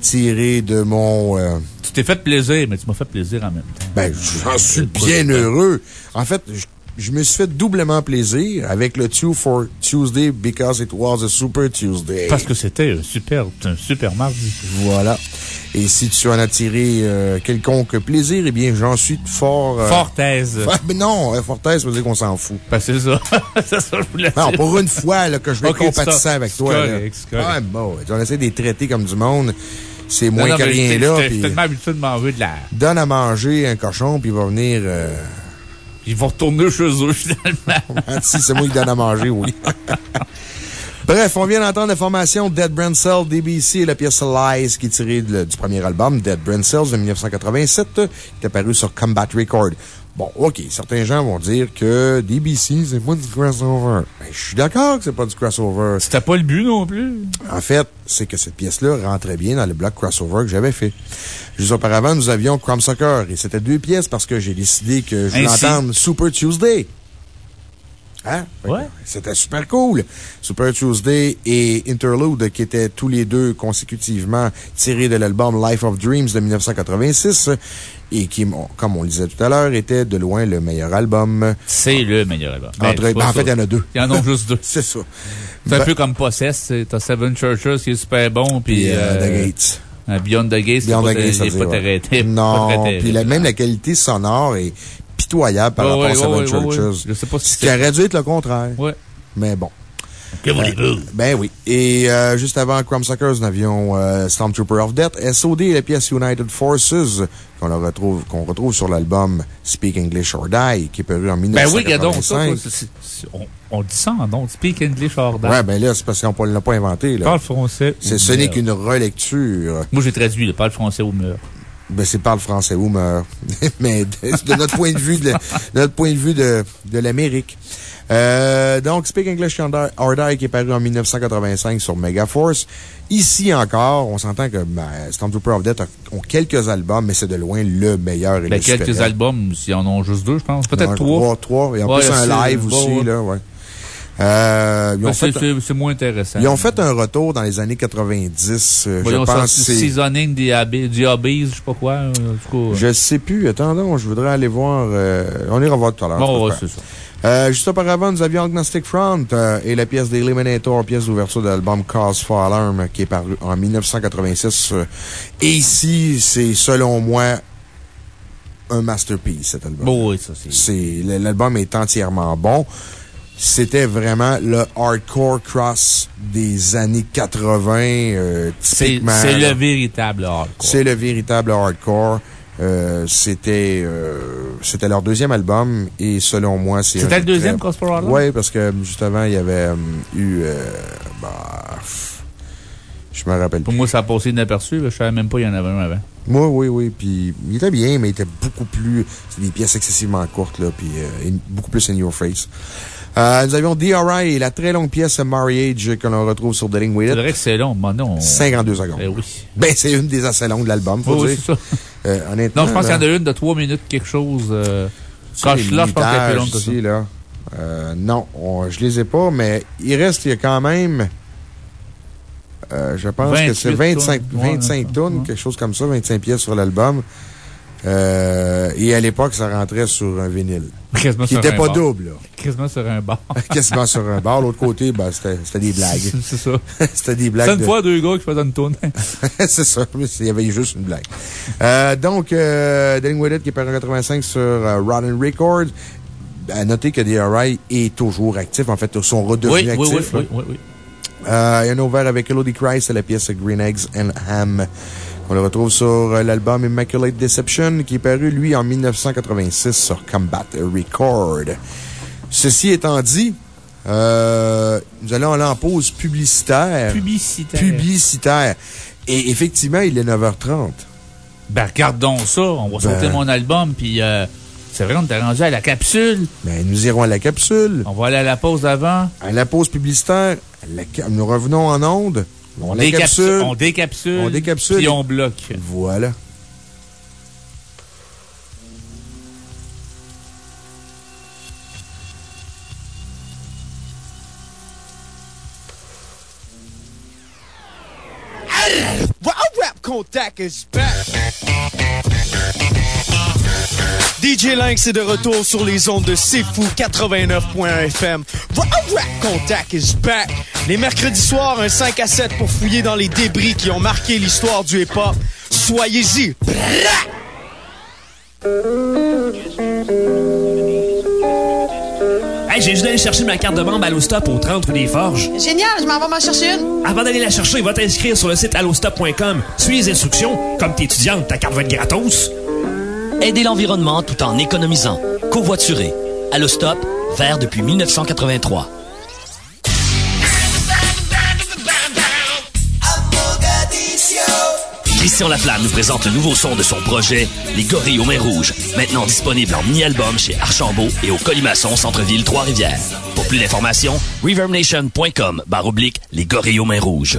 F: tirées de mon... euh,
B: Tu t'es fait plaisir, mais tu m'as fait plaisir en même temps.
F: Ben, j'en suis bien heureux. En fait, je, je me suis fait doublement plaisir avec le Two for Tuesday because it was a super Tuesday.
B: Parce que c'était un super, un super mardi.
F: Voilà.
A: Et si tu en as tiré euh, quelconque plaisir, eh bien, j'en suis fort... euh,
B: Fortaise.
A: Ouais, mais non, euh, Fortaise, ça veut dire qu'on s'en fout.
B: Ben, c'est ça. c'est ça, je voulais
A: Non, pour une fois là, que je vais ça avec toi. là.
B: correct, correct.
A: Ouais, bon, on essaie de les traiter comme du monde. C'est moins
B: non,
A: que rien là. puis
B: j'étais tellement habitué de manger de la.
A: Donne à manger un cochon, puis il va venir. euh,
B: Ils vont retourner chez eux, finalement.
A: si c'est moi qui donne à manger, oui. Bref, on vient d'entendre la formation Dead Brain Cell DBC et la pièce Lies qui est tirée de- du premier album Dead Brain Cells de 1987 euh, qui est apparu sur Combat Record. Bon, OK, certains gens vont dire que DBC, c'est pas du crossover. Ben, je suis d'accord que c'est pas du crossover.
B: C'était pas le but non plus.
A: En fait, c'est que cette pièce-là rentrait bien dans le bloc crossover que j'avais fait. Juste auparavant, nous avions Crumb Sucker et c'était deux pièces parce que j'ai décidé que je voulais entendre Super Tuesday. Hein?
B: Ouais.
A: C'était super cool. Super Tuesday et Interlude, qui étaient tous les deux consécutivement tirés de l'album Life of Dreams de 1986 et qui, comme on le disait tout à l'heure, était de loin le meilleur album.
B: C'est le meilleur album. Ben,
A: Entre-
B: pas
A: ben, en
B: ça.
A: fait, il y en a deux.
B: Il y en a juste deux.
A: C'est ça.
B: C'est un
A: Ben-
B: peu comme Possess. c'est- T'as Seven Churches qui est super bon, puis.
A: Euh,
B: euh,
A: The Gates.
B: euh, Beyond the Gates,
A: Beyond the Gates,
B: pas
A: ouais. Non, puis même la qualité sonore est pitoyable par rapport à Seven Churches.
B: Je sais pas si
A: Ce qui aurait dû être le contraire.
B: Ouais.
A: Mais bon.
B: Que voulez-vous?
A: Ben oui. Et euh, juste avant Crumb Suckers, nous avions euh, Stormtrooper of Death, SOD et la pièce United Forces, qu'on retrouve, qu'on retrouve sur l'album Speak English or Die, qui est paru en
B: Ben
A: 1985.
B: oui, regardons ça. quoi, c'est- c'est- c'est- on, on dit ça en nom. Speak English or die.
A: Ouais, ben là, c'est parce qu'on ne l'a pas inventé. là.
B: Parle français.
A: C'est ce n'est qu'une relecture.
B: Moi, j'ai traduit, le parle français ou meurt.
A: Ben, c'est parle français ou meurt. Mais de, de notre point de vue de, de notre point de vue de, de l'Amérique. Euh, donc, Speak English Die qui est paru en 1985 sur Megaforce. Ici encore, on s'entend que ben, Stormtrooper of Death ont quelques albums, mais c'est de loin le meilleur et
B: Ben,
A: le
B: quelques albums, s'ils en ont juste deux, je pense. Peut-être trois.
A: Trois, trois. Et en
B: Ouais,
A: plus, un live aussi, là, ouais. Euh, ils,
B: Ben,
A: ont
B: c'est-
A: fait,
B: c'est c'est moins intéressant.
A: ils ont fait un retour dans les années 90, euh, je pense.
B: Seasoning the Abyss, je sais pas quoi. euh, en tout cas.
A: Je sais plus. Attendons, je voudrais aller voir. euh, on ira voir tout à l'heure.
B: Bon, ouais, c'est ça.
A: Euh, juste auparavant, nous avions Agnostic Front euh, et la pièce d'Eliminator, pièce d'ouverture de l'album Cause for Alarm, qui est paru en 1986. euh, et ici, c'est selon moi un masterpiece, cet album.
B: Bon, oui, ça, c'est.
A: C'est, l'album est entièrement bon. C'était vraiment le hardcore cross des années 80, euh,
B: C'est
A: typiquement.
B: c'est le véritable hardcore.
A: C'est le véritable hardcore. Euh, c'était euh, c'était leur deuxième album et selon moi, c'est.
B: C'était le deuxième,
A: très-
B: Cause for Alarm?
A: Oui, parce que juste avant, il y avait euh, eu. euh, bah, je me rappelle
B: Pour
A: plus.
B: moi, ça a passé inaperçu. Je savais même pas qu'il y en avait un avant.
A: Moi, oui, oui. Puis il était bien, mais il était beaucoup plus. C'est des pièces excessivement courtes, là. Puis euh, beaucoup plus in your face. Euh, nous avions DRI et la très longue pièce Marriage que l'on retrouve sur Dealing With
B: C'est vrai que c'est long. mais non.
A: 52 secondes.
B: Ben oui.
A: Ben, c'est une des assez longues de l'album, faut
B: Oui,
A: dire.
B: c'est ça.
A: Euh, honnêtement.
B: Non, je pense qu'il y en
A: là,
B: a une de 3 minutes, quelque chose. Euh,
A: ça, les
B: Coche-là, je pense qu'elle est plus longue que ça.
A: là. Euh, non, on- je les ai pas, mais il reste, il y a quand même. je pense que c'est
B: 28
A: 25,
B: tonnes. Ouais,
A: 25
B: ouais.
A: tonnes, quelque chose comme ça, 25 pièces sur l'album. Euh, et à l'époque, ça rentrait sur un vinyle.
B: Quasiment
A: Qui n'était pas
B: bar.
A: double, là.
B: Quasiment sur un bar.
A: Quasiment sur un bar. L'autre côté, ben, c'était c'était des blagues.
B: C'est ça.
A: c'était des blagues.
B: C'est une
A: de-
B: fois deux gars qui faisaient une tourne.
A: c'est ça. mais Il y avait juste une blague. Euh, donc, euh, With It qui est paru en 85 sur euh, Rotten Records. À noter que DRI est toujours actif. En fait, ils sont redevenus
B: Oui, oui, oui,
A: actifs.
B: oui, oui, oui.
A: Euh, il y en a ouvert avec Elodie Christ, c'est la pièce Green Eggs and Ham. On le retrouve sur euh, l'album Immaculate Deception, qui est paru, lui, en 1986 sur Combat Record. Ceci étant dit, euh, nous allons aller en pause publicitaire.
B: Publicitaire.
A: Publicitaire. Et effectivement, il est 9h30.
B: Ben, regardons ça. On va
A: Ben.
B: sauter mon album, puis euh, c'est vrai, on était rendu à la capsule.
A: Ben, nous irons à la capsule.
B: On va aller à la pause d'avant.
A: À la pause publicitaire, la nous revenons en onde.
B: On,
A: la
B: décapsule,
A: capsule.
B: on décapsule.
A: On décapsule.
B: Puis on bloque.
A: Voilà.
G: Wow, Rap Contact is back. DJ Lynx est de retour sur les ondes de C'est Fou 89.1 FM. Rap Contact is back. Les mercredis soirs, un 5 à 7 pour fouiller dans les débris qui ont marqué l'histoire du hip-hop. Soyez-y!
H: Hey, j'ai juste d'aller chercher ma carte de membre Allostop au 30 rue des Forges.
I: Génial, je m'en vais m'en chercher une.
H: Avant d'aller la chercher, va t'inscrire sur le site allostop.com. Suis les instructions. Comme t'es étudiante, ta carte va être gratos.
C: Aider l'environnement tout en économisant. Covoiturer. Allostop, vert depuis 1983. Christian Laflamme nous présente le nouveau son de son projet, Les Gorilles aux Mains Rouges, maintenant disponible en mini-album chez Archambault et au Colimaçon Centre-Ville Trois-Rivières. Pour plus d'informations, reverbnation.com barre oblique Les Gorilles aux Mains Rouges.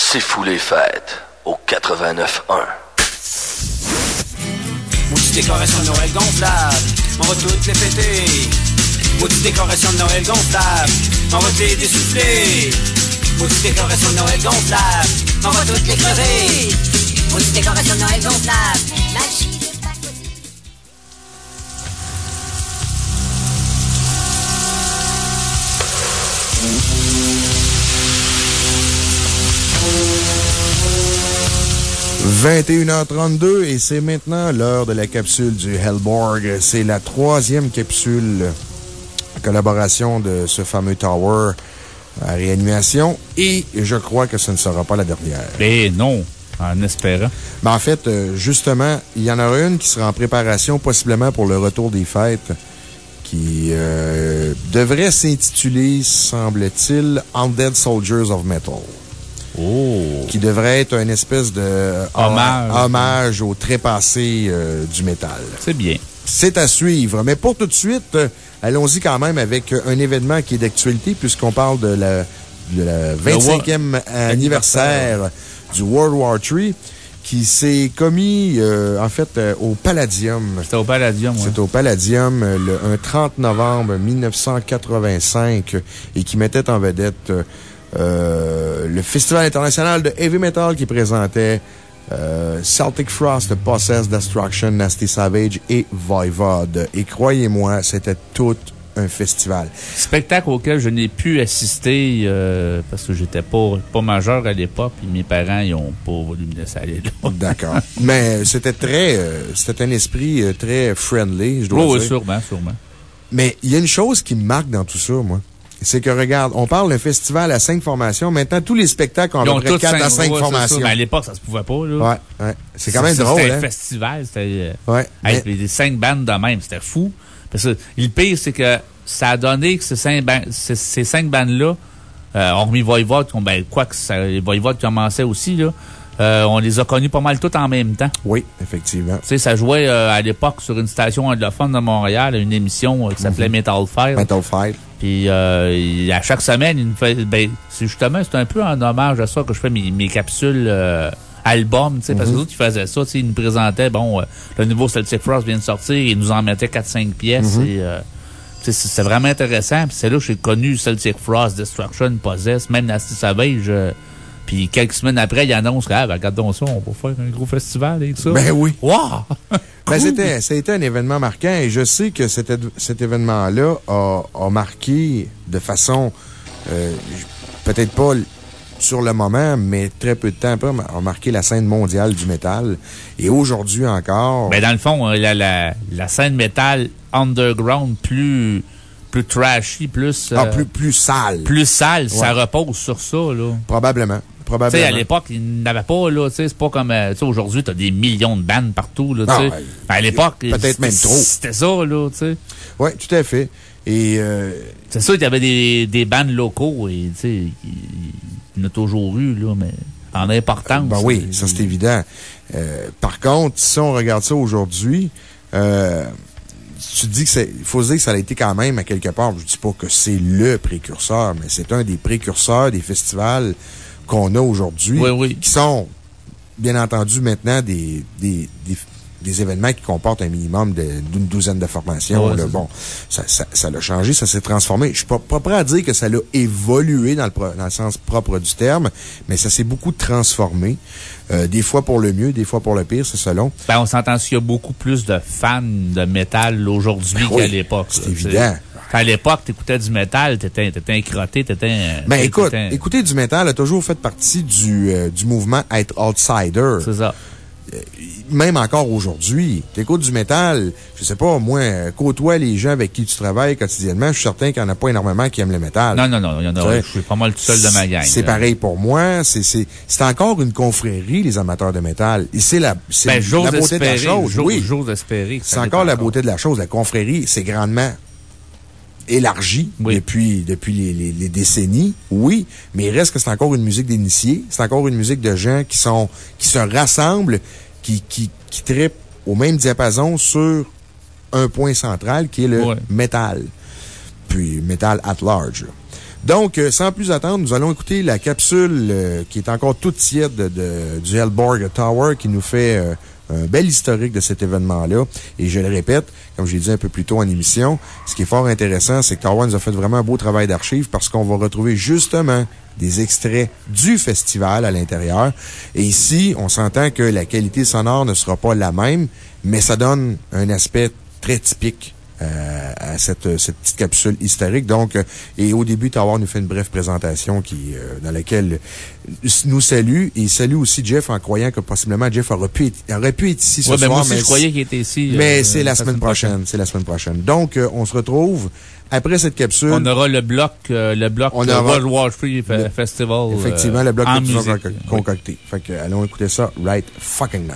J: C'est fou les fêtes au 89.1.
K: Maudite décoration de Noël gonflable, on va toutes les péter. Maudite décoration de Noël gonflable, on va les dessouffler. Maudite décoration de Noël gonflable, on va toutes les crever.
L: Maudite décoration de Noël gonflable. Magie.
A: 21h32 et c'est maintenant l'heure de la capsule du Hellborg. C'est la troisième capsule collaboration de ce fameux Tower à réanimation et je crois que ce ne sera pas la dernière.
B: Eh non, en espérant.
A: Mais en fait, euh, justement, il y en aura une qui sera en préparation possiblement pour le retour des fêtes qui euh, devrait s'intituler, semble-t-il, Undead Soldiers of Metal. Qui devrait être une espèce de
B: Hommage.
A: hommage au trépassé euh, du métal.
B: C'est bien.
A: C'est à suivre. Mais pour tout de suite, euh, allons-y quand même avec euh, un événement qui est d'actualité puisqu'on parle de la, de la 25e anniversaire du World War III qui s'est commis, euh, en fait, euh, au Palladium.
B: C'était au Palladium, oui.
A: C'était au Palladium euh, le, un 30 novembre 1985 et qui mettait en vedette euh, le Festival international de heavy metal qui présentait euh, Celtic Frost, Possess, Destruction, Nasty Savage et Voivod. Et croyez-moi, c'était tout un festival.
B: Spectacle auquel je n'ai pu assister euh, parce que j'étais pas, pas majeur à l'époque et mes parents n'ont pas voulu me laisser aller là.
A: D'accord. Mais c'était très, euh, c'était un esprit euh, très friendly, je dois
B: Oui, oui,
A: dire.
B: sûrement, sûrement.
A: Mais il y a une chose qui me marque dans tout ça, moi. C'est que, regarde, on parle d'un festival à cinq formations. Maintenant, tous les spectacles ont à peu près
B: tous
A: quatre à cinq
B: ouais,
A: formations.
B: ça. Mais à l'époque, ça se pouvait pas, là.
A: Ouais, ouais. C'est quand même drôle,
B: C'était
A: hein?
B: un festival, c'était. euh,
A: Ouais.
B: hey,
A: mais-
B: des cinq bandes de même, c'était fou. Parce que le pire, c'est que ça a donné que ces cinq, ban- ces, ces cinq bandes-là, euh, hormis Voivode, ben, quoi que ça, les Voivode commençaient aussi, là, euh, on les a connus pas mal tous en même temps.
A: Oui, effectivement.
B: Tu sais, ça jouait euh, à l'époque sur une station anglophone de Montréal, une émission qui s'appelait
A: Mhm.
B: Metal Fire.
A: Metal Fight.
B: Puis euh, à chaque semaine, il nous fait. Ben, c'est justement, c'est un peu en hommage à ça que je fais mes, mes capsules euh, albums, tu sais, parce que
A: Mhm.
B: les autres, ils faisaient ça, tu sais, ils nous présentaient, bon, euh, le nouveau Celtic Frost vient de sortir, ils nous en mettaient 4-5 pièces.
A: Mhm.
B: et, euh, c'est vraiment intéressant. Puis c'est là que j'ai connu Celtic Frost, Destruction, Possess, même Nasty Savage. Puis quelques semaines après, ils annoncent que, ah, ben, regardons ça, on va faire un gros festival et tout ça.
A: Ben oui.
B: Wow!
A: Ben, c'était, ça a été un événement marquant et je sais que cet, événement-là a, a marqué de façon, euh, peut-être pas sur le moment, mais très peu de temps après, a marqué la scène mondiale du métal. Et aujourd'hui encore.
B: Ben, dans le fond, euh, la, la, la scène métal underground plus, plus trashy, plus.
A: Ah,
B: euh,
A: plus, plus sale.
B: Plus sale, ça repose sur ça, là.
A: Probablement. Probablement.
B: À l'époque, il n'avait pas, là. C'est pas comme, euh, tu sais, aujourd'hui, t'as des millions de bandes partout, là,
A: Ah.
B: À l'époque,
A: Peut-être même trop.
B: C'était ça, là, tu sais.
A: Oui, tout à fait. Et, euh,
B: C'est sûr qu'il y avait des, des bandes locaux, et, tu sais, il il y en a toujours eu, là, mais en importance.
A: Ben oui, ça c'est évident. Euh, par contre, si on regarde ça aujourd'hui, euh, tu dis que c'est, il faut se dire que ça a été quand même à quelque part, je dis pas que c'est le précurseur, mais c'est un des précurseurs des festivals qu'on a aujourd'hui.
B: Oui, oui.
A: Qui sont, bien entendu, maintenant des, des, des, des événements qui comportent un minimum d'une douzaine de formations.
B: Ouais,
A: là. bon, ça, ça, ça l'a changé, ça s'est transformé. Je suis pas, pas prêt à dire que ça l'a évolué dans le, pro- dans le sens propre du terme, mais ça s'est beaucoup transformé. Euh, des fois pour le mieux, des fois pour le pire, c'est selon.
B: Ben, on s'entend qu'il y a beaucoup plus de fans de métal aujourd'hui
A: Ben oui,
B: qu'à l'époque.
A: c'est évident.
B: À l'époque, t'écoutais du métal, t'étais, t'étais incrotté, t'étais. euh,
A: Ben, écoute, écouter du métal a toujours fait partie du, euh, du mouvement être outsider. Euh,
B: C'est ça.
A: Même encore aujourd'hui. T'écoutes du métal, je sais pas, moi, euh, côtoie les gens avec qui tu travailles quotidiennement, je suis certain qu'il n'y en a pas énormément qui aiment le métal.
B: Non, non, non, il y en a, je suis pas mal tout seul de ma gang.
A: C'est pareil pour moi. C'est c'est- c'est encore une confrérie, les amateurs de métal. Et c'est la, c'est
B: Ben,
A: la beauté de la
B: espérer,
A: chose. oui.
B: j'ose espérer
A: C'est encore la beauté de la chose. La confrérie, c'est grandement élargi depuis, depuis les, les- les décennies, oui, mais il reste que c'est encore une musique d'initiés. C'est encore une musique de gens qui sont, qui se rassemblent, qui, qui, qui trippent au même diapason sur un point central qui est le métal. Puis, métal at large. Donc, euh, sans plus attendre, nous allons écouter la capsule euh, qui est encore toute tiède de, de- du Hellborg Tower qui nous fait euh, un bel historique de cet événement-là. Et je le répète, comme je l'ai dit un peu plus tôt en émission, ce qui est fort intéressant, c'est que nous a fait vraiment un beau travail d'archives parce qu'on va retrouver justement des extraits du festival à l'intérieur. Et ici, on s'entend que la qualité sonore ne sera pas la même, mais ça donne un aspect très typique euh, à cette, cette petite capsule historique. Donc, euh, et au début, Tower nous fait une brève présentation qui, euh, dans laquelle nous salue et salue aussi Jeff en croyant que possiblement Jeff aurait pu être, aurait pu être ici ce
B: Ouais, ben,
A: soir.
B: moi aussi,
A: mais
B: je croyais qu'il était ici,
A: Mais
B: euh,
A: c'est la
B: la
A: semaine
B: semaine
A: prochaine. C'est la semaine prochaine. Donc, euh, on se retrouve après cette capsule.
B: On aura le bloc, euh, le bloc
A: On aura
B: World War
A: le-
B: Festival.
A: Effectivement,
B: euh,
A: le bloc que nous concocté. Fait que, allons écouter ça right fucking now.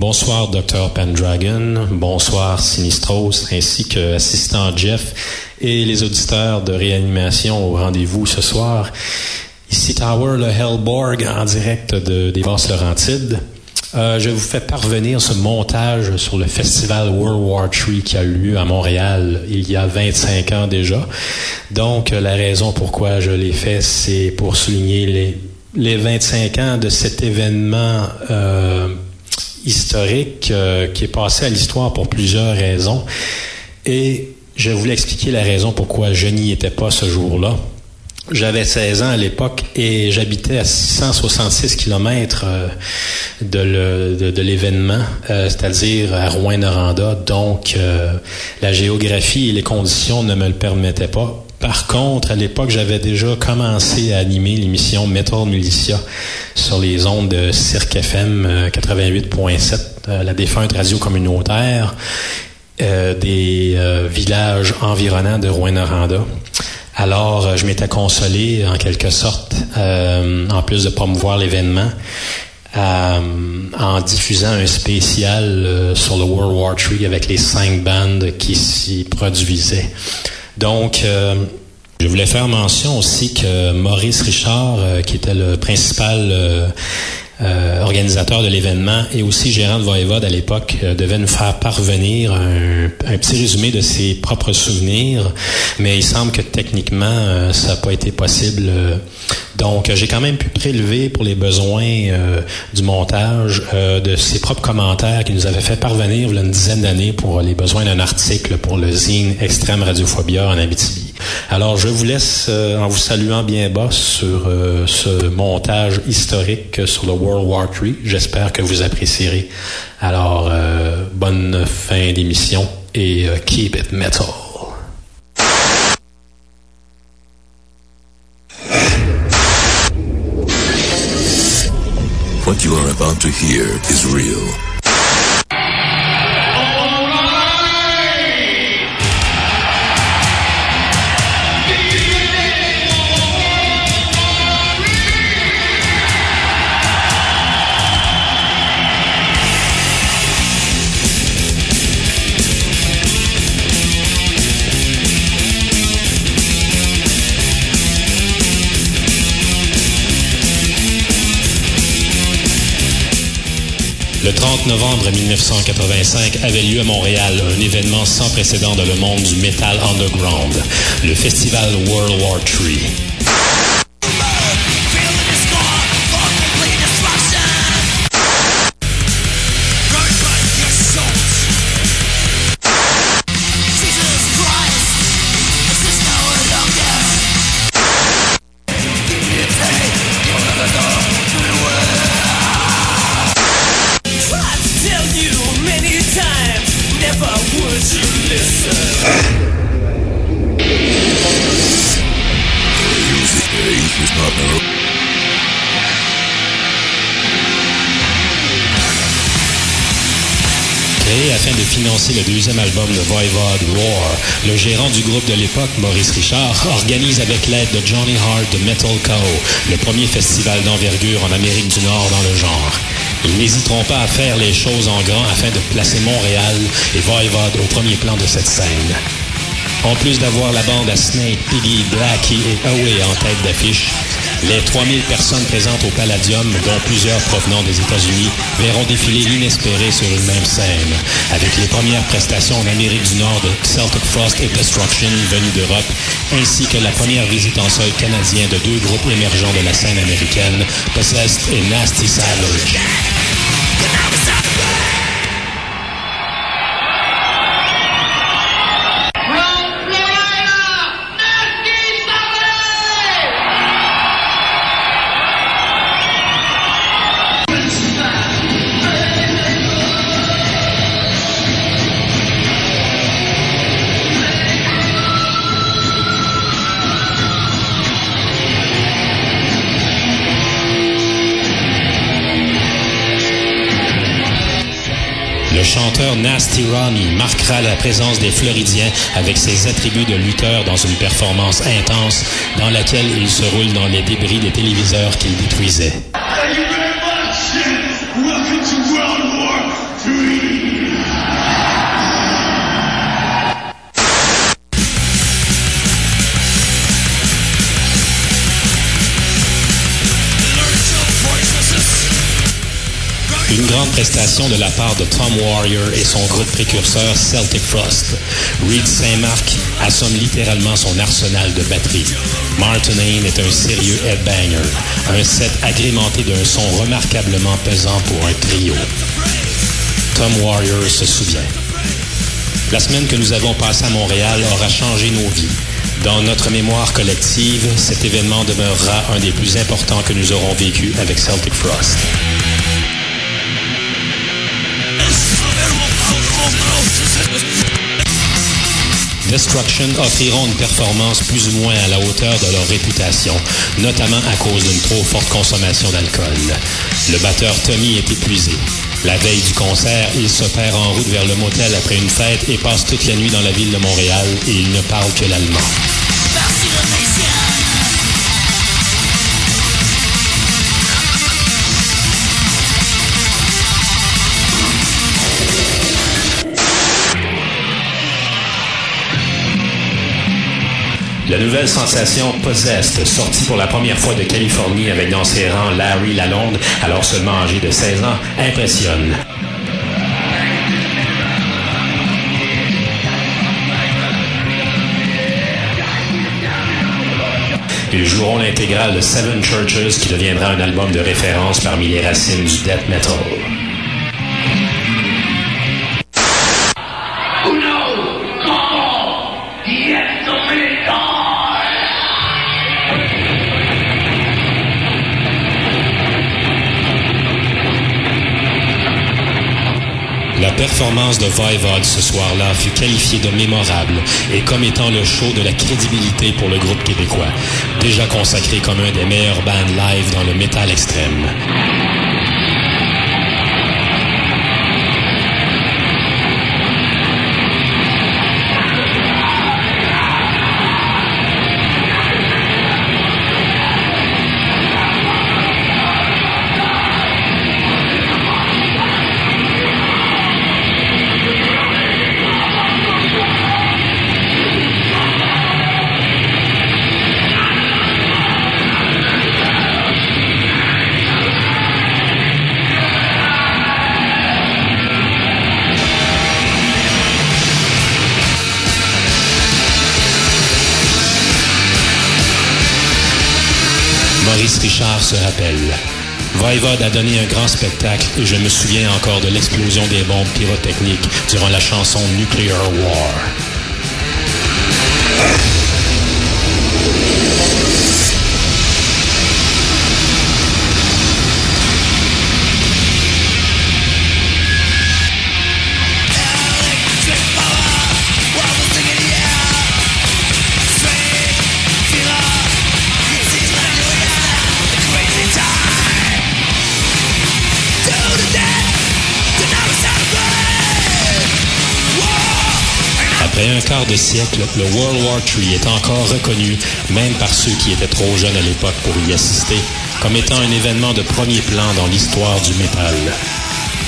M: Bonsoir, Dr. Pendragon. Bonsoir, Sinistros, ainsi que assistant Jeff et les auditeurs de réanimation au rendez-vous ce soir. Ici Tower, le Hellborg, en direct de, des Basses Laurentides. Euh, je vous fais parvenir ce montage sur le festival World War III qui a eu lieu à Montréal il y a 25 ans déjà. Donc, la raison pourquoi je l'ai fait, c'est pour souligner les, les 25 ans de cet événement euh, historique euh, qui est passé à l'histoire pour plusieurs raisons. Et je voulais expliquer la raison pourquoi je n'y étais pas ce jour-là. J'avais 16 ans à l'époque et j'habitais à 666 km de le- de- l'événement, euh, c'est-à-dire à Rouen-Noranda. Donc, euh, la géographie et les conditions ne me le permettaient pas. Par contre, à l'époque, j'avais déjà commencé à animer l'émission Metal Militia sur les ondes de Cirque FM euh, 88.7, euh, la défunte radio communautaire euh, des euh, villages environnants de Rouen-Noranda. Alors, euh, je m'étais consolé, en quelque sorte, euh, en plus de promouvoir l'événement, euh, en diffusant un spécial euh, sur le World War III avec les cinq bandes qui s'y produisaient. Donc, euh, je voulais faire mention aussi que Maurice Richard, euh, qui était le principal euh, organisateur de l'événement et aussi gérant de Voivode à l'époque, euh, devait nous faire parvenir un, un petit résumé de ses propres souvenirs, mais il semble que techniquement, euh, ça n'a pas été possible. donc, j'ai quand même pu prélever pour les besoins euh, du montage euh, de ses propres commentaires qu'il nous avait fait parvenir il y a une dizaine d'années pour les besoins d'un article pour le zine Extrême Radiophobia en Abitibi. Alors, je vous laisse euh, en vous saluant bien bas sur euh, ce montage historique sur le World War III. J'espère que vous apprécierez. Alors, euh, bonne fin d'émission et keep it metal.
N: What you are about to hear is real.
M: Le 30 novembre 1985 avait lieu à Montréal un événement sans précédent dans le monde du metal underground, le festival World War III. Financer le deuxième album de Voivod Roar, le gérant du groupe de l'époque, Maurice Richard, organise avec l'aide de Johnny Hart de Metal Co. le premier festival d'envergure en Amérique du Nord dans le genre. Ils n'hésiteront pas à faire les choses en grand afin de placer Montréal et Voivod au premier plan de cette scène. En plus d'avoir la bande à Snake, Piggy, Blackie et Away en tête d'affiche, les 3000 personnes présentes au Palladium, dont plusieurs provenant des États-Unis, verront défiler l'inespéré sur une même scène, avec les premières prestations en Amérique du Nord de Celtic Frost et Destruction venus d'Europe, ainsi que la première visite en sol canadien de deux groupes émergents de la scène américaine, Possessed et Nasty Savage. Ronnie marquera la présence des Floridiens avec ses attributs de lutteur dans une performance intense dans laquelle il se roule dans les débris des téléviseurs qu'il détruisait. Prestation de la part de Tom Warrior et son groupe précurseur Celtic Frost. Reed Saint-Marc assomme littéralement son arsenal de batterie. Martin Hain est un sérieux headbanger, un set agrémenté d'un son remarquablement pesant pour un trio. Tom Warrior se souvient. La semaine que nous avons passée à Montréal aura changé nos vies. Dans notre mémoire collective, cet événement demeurera un des plus importants que nous aurons vécu avec Celtic Frost. Destruction offriront une performance plus ou moins à la hauteur de leur réputation, notamment à cause d'une trop forte consommation d'alcool. Le batteur Tommy est épuisé. La veille du concert, il se perd en route vers le motel après une fête et passe toute la nuit dans la ville de Montréal et il ne parle que l'allemand. La nouvelle sensation Possessed, sortie pour la première fois de Californie avec dans ses rangs Larry Lalonde, alors seulement âgé de 16 ans, impressionne. Ils joueront l'intégrale de Seven Churches qui deviendra un album de référence parmi les racines du death metal. Performance de Voivod ce soir-là fut qualifiée de mémorable et comme étant le show de la crédibilité pour le groupe québécois, déjà consacré comme un des meilleurs bands live dans le métal extrême. Se rappelle. Voivode a donné un grand spectacle et je me souviens encore de l'explosion des bombes pyrotechniques durant la chanson Nuclear War. Quart de siècle, le World War III est encore reconnu, même par ceux qui étaient trop jeunes à l'époque pour y assister, comme étant un événement de premier plan dans l'histoire du métal.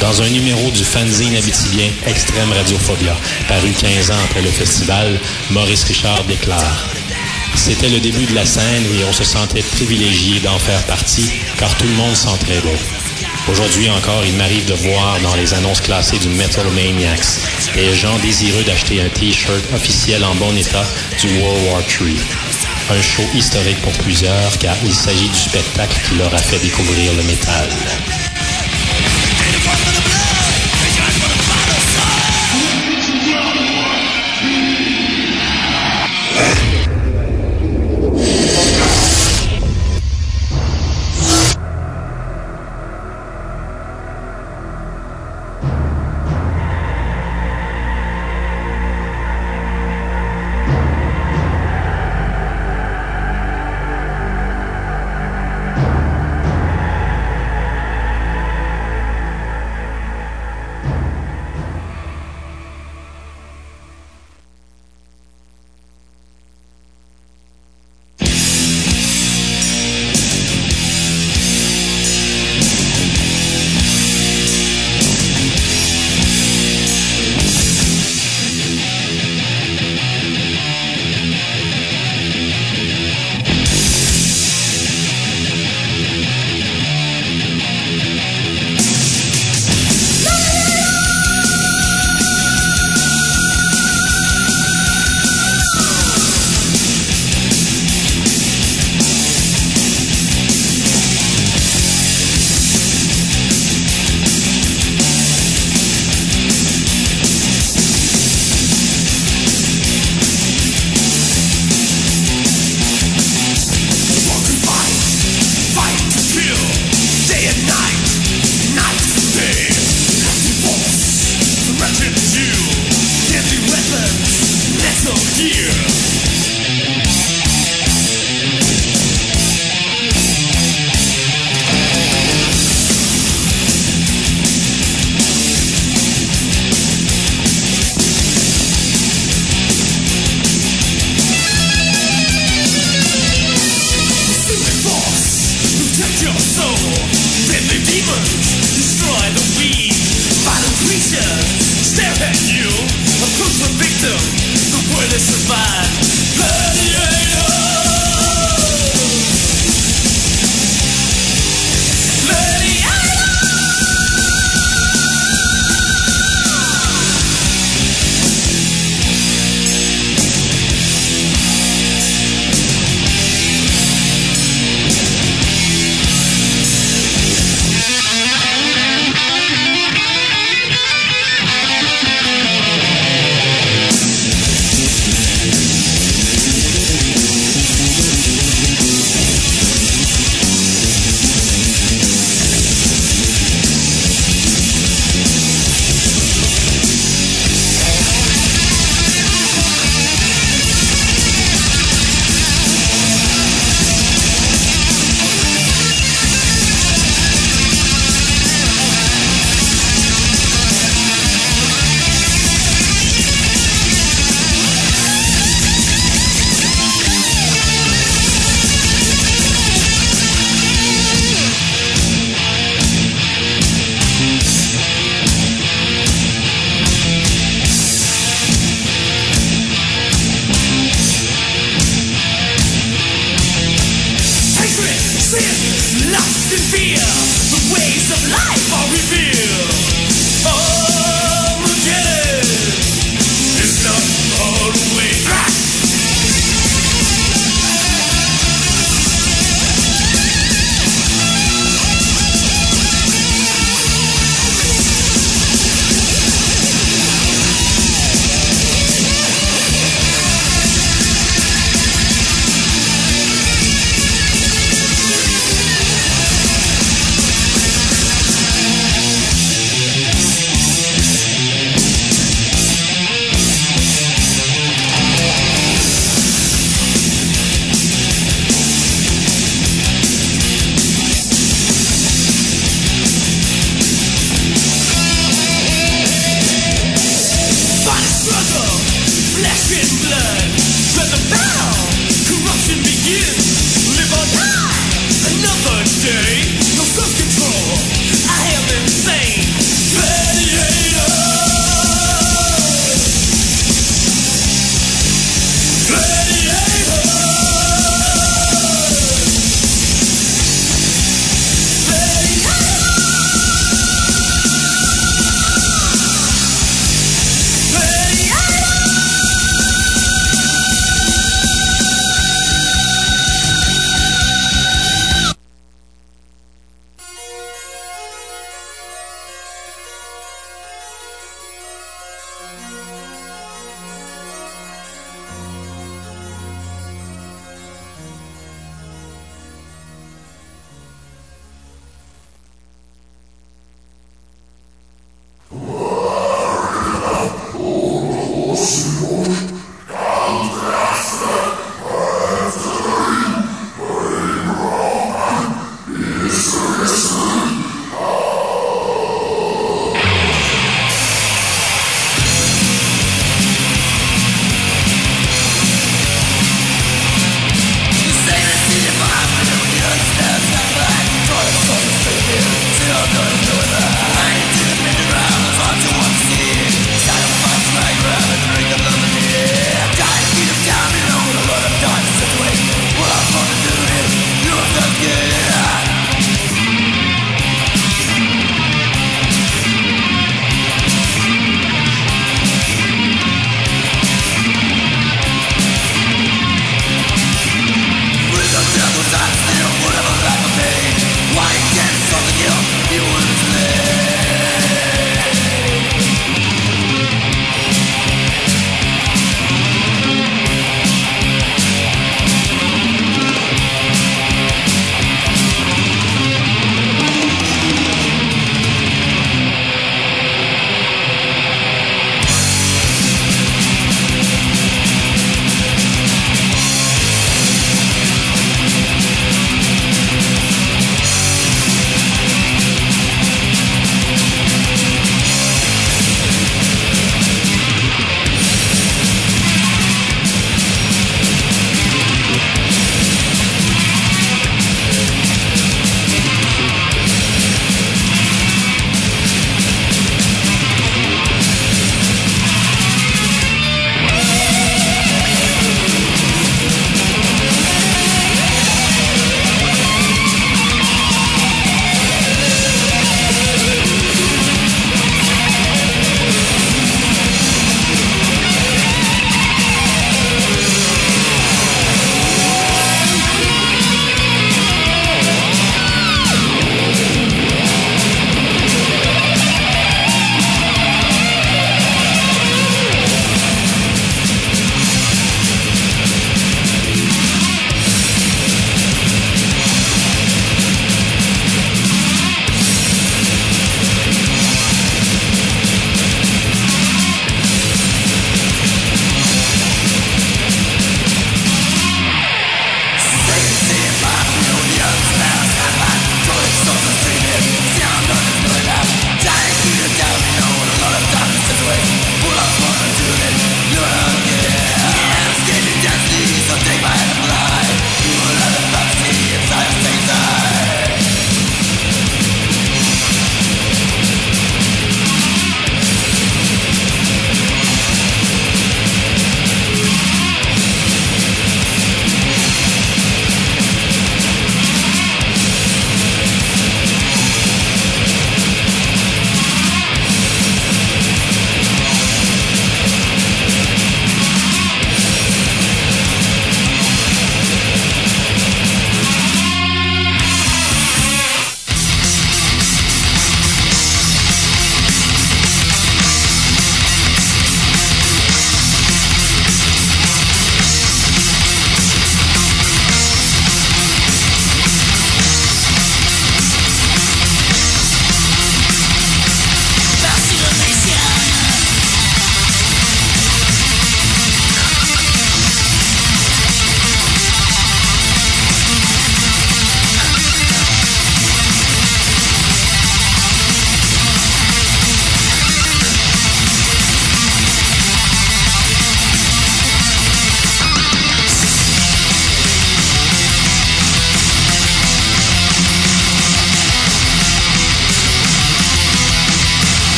M: Dans un numéro du fanzine abitibien Extrême Radiophobia, paru 15 ans après le festival, Maurice Richard déclare C'était le début de la scène et on se sentait privilégié d'en faire partie, car tout le monde s'entraidait. Aujourd'hui encore, il m'arrive de voir dans les annonces classées du Metal Maniacs des gens désireux d'acheter un T-shirt officiel en bon état du World War III. Un show historique pour plusieurs car il s'agit du spectacle qui leur a fait découvrir le métal.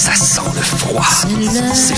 K: Ça sent le froid. C'est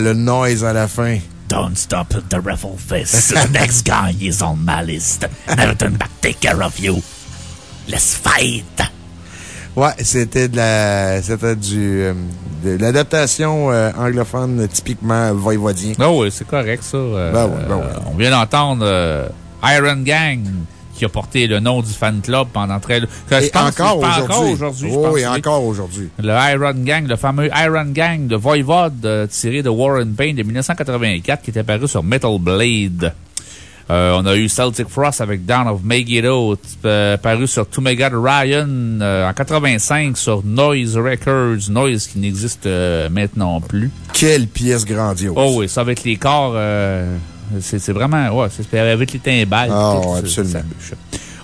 A: le noise à la fin.
B: Don't stop the raffle fist. The next guy is on my list. Never turn back, take care of you. Let's fight.
A: Ouais, c'était de la, c'était du, euh, de l'adaptation euh, anglophone typiquement voivodien.
B: Ah oui, c'est correct, ça. Euh,
A: Ben oui, ben oui.
B: euh, on vient d'entendre euh, Iron Gang, qui a porté le nom du fan club pendant très... je
A: Et encore aujourd'hui.
B: Je
A: Oh, et
B: oui.
A: encore aujourd'hui.
B: Le Iron Gang, le fameux Iron Gang de Voivode, euh, tiré de Warren Payne de 1984, qui était paru sur Metal Blade. Euh, on a eu Celtic Frost avec Down of Megiddo, euh, paru sur To Megad Ryan euh, en 85 sur Noise Records. Noise qui n'existe maintenant plus.
A: Quelle pièce grandiose.
B: Oh oui, ça avec les corps, c'est vraiment, ouais, c'est avec les timbales.
A: Ah,
B: ça,
A: absolument.
B: ça bûche.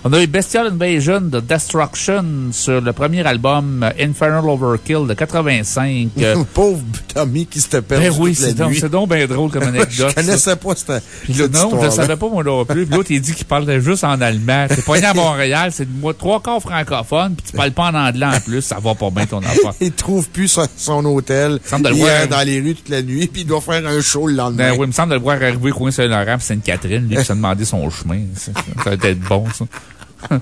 B: On a eu Bestial Invasion de Destruction sur le premier album euh, Infernal Overkill de 85. Euh,
A: Pauvre Tommy qui s'était perdu.
B: ben oui, c'est donc, donc bien drôle comme anecdote.
A: je connaissais
B: ça.
A: pas cette, cette
B: non, je ne savais pas moi non plus. Puis l'autre, il dit qu'il parlait juste en allemand. T'es pas né à Montréal, c'est trois quarts francophone, puis tu parles pas en anglais en plus. Ça va pas bien ton affaire.
A: Il trouve plus son, son hôtel.
B: semble le
A: il
B: voir.
A: est dans les rues toute la nuit, puis il doit faire un show le lendemain.
B: Ben oui, il me semble de le voir arriver coin Saint-Laurent, Sainte-Catherine, lui, qui s'est demandé son chemin. Ça ça va être bon, ça.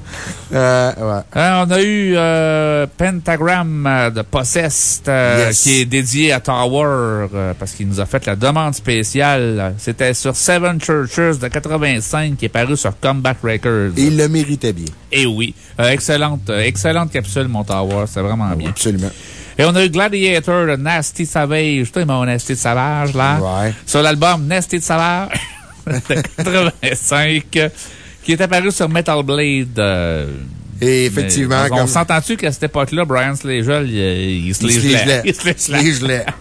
A: Euh, ouais.
B: Euh, on a eu euh, Pentagram de Possessed, euh,
A: Yes.
B: qui est dédié à Tower, parce qu'il nous a fait la demande spéciale. C'était sur Seven Churches de 85, qui est paru sur Comeback Records.
A: Et il le méritait bien.
B: Et oui. Excellente, excellente capsule, mon Tower. C'est vraiment bien.
A: Absolument.
B: Et on a eu Gladiator de Nasty Savage. Tu mon Nasty Savage, là.
A: Ouais.
B: Sur l'album Nasty Savage de 85, qui est apparu sur Metal Blade. euh,
A: Et effectivement,
B: mais, on
A: comme-
B: s'entend-tu qu'à cette époque-là, Brian Slagel, il, il se
A: les gelait?
B: Il se les
A: Il se les gelait.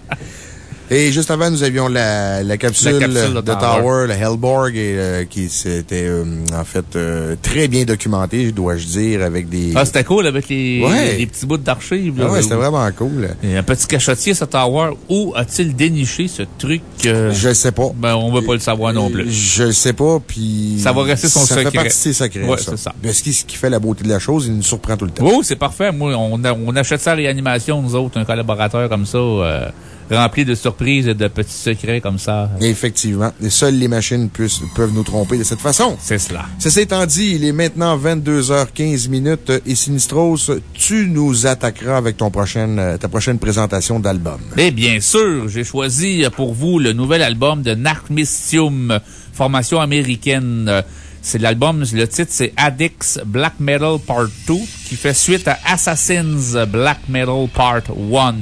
A: Et juste avant, nous avions la, la capsule,
B: La capsule
A: de,
B: de
A: Tower,
B: Tower.
A: le Hellborg, et, euh, qui s'était euh, en fait euh, très bien documenté, dois-je dire, avec des...
B: Ah, c'était cool avec les,
A: Ouais.
B: les, petits bouts d'archives.
A: Ah ouais, c'était vraiment cool.
B: Et un petit cachotier, ce Tower. Où a-t-il déniché ce truc?
A: Je sais pas.
B: Ben, on veut pas le savoir non plus.
A: Je sais pas, puis...
B: Ça va rester son
A: ça
B: secret.
A: fait partie de ses secrets,
B: Ouais,
A: ça.
B: c'est ça.
A: Parce que ce qui fait la beauté de la chose, il nous surprend tout le temps.
B: Oh, c'est parfait. Moi, on, a- on achète ça à réanimation, nous autres, un collaborateur comme ça, euh, rempli de surprises et de petits secrets comme ça.
A: Effectivement. Et seules les machines puissent- peuvent nous tromper de cette façon.
B: C'est cela.
A: Ceci étant dit, il est maintenant 22h15 minutes et Sinistros, tu nous attaqueras avec ton prochaine, euh, ta prochaine présentation d'album.
B: Et bien sûr, j'ai choisi pour vous le nouvel album de Narcmistium, formation américaine. Euh, C'est l'album, le titre c'est Addicts Black Metal Part 2, qui fait suite à Assassins Black Metal Part 1.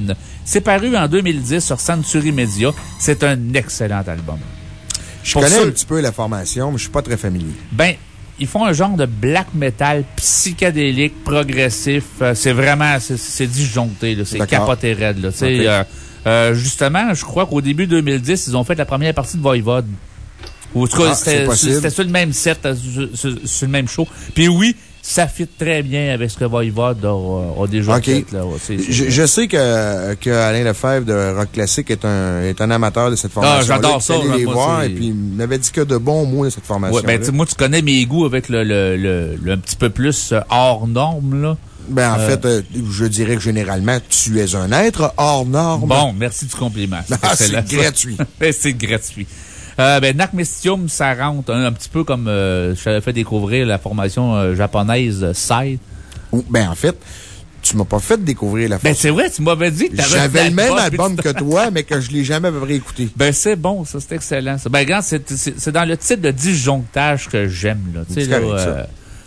B: C'est paru en 2010 sur Century Media. C'est un excellent album.
A: Je
B: Pour
A: connais un petit peu la formation, mais je suis pas très familier.
B: Ben, ils font un genre de black metal psychédélique, progressif. Euh, c'est vraiment, c'est- disjoncté, là. C'est capoté raide, là. Euh, euh, justement, je crois qu'au début 2010, ils ont fait la première partie de Voivode. Ou en tout cas,
A: Ah,
B: c'était sur le même set, euh, sur, sur- sur le même show. Puis oui, ça fit très bien avec ce que Voivode a, a déjà
A: OK.
B: fait, là. Ouais, c'est- c'est-
A: Je, je sais que, que Alain Lefebvre de Rock Classique est un, est un amateur de cette formation.
B: Ah, j'adore ça,
A: allé les voir et puis il m'avait dit que de bons mots de cette formation.
B: Ouais, ben, moi, tu connais mes goûts avec le, le, le, le un petit peu plus euh, hors norme, là.
A: Ben, en
B: Euh,
A: fait, euh, je dirais que généralement, tu es un être hors norme.
B: Bon, merci du compliment.
A: Ah, c'est gratuit.
B: C'est gratuit. Euh, ben, Nakmestium, ça rentre un, un petit peu comme euh, je t'avais fait découvrir la formation euh, japonaise Side.
A: Ben, en fait, tu m'as pas fait découvrir la
B: Ben, c'est vrai, tu m'avais dit que t'avais
A: J'avais le même album que toi, mais que je l'ai jamais à peu près écouté.
B: Ben, c'est bon, ça, c'est excellent. Ça. Ben, regarde, c'est c'est- c'est dans le type de disjonctage que j'aime, là. Tu sais,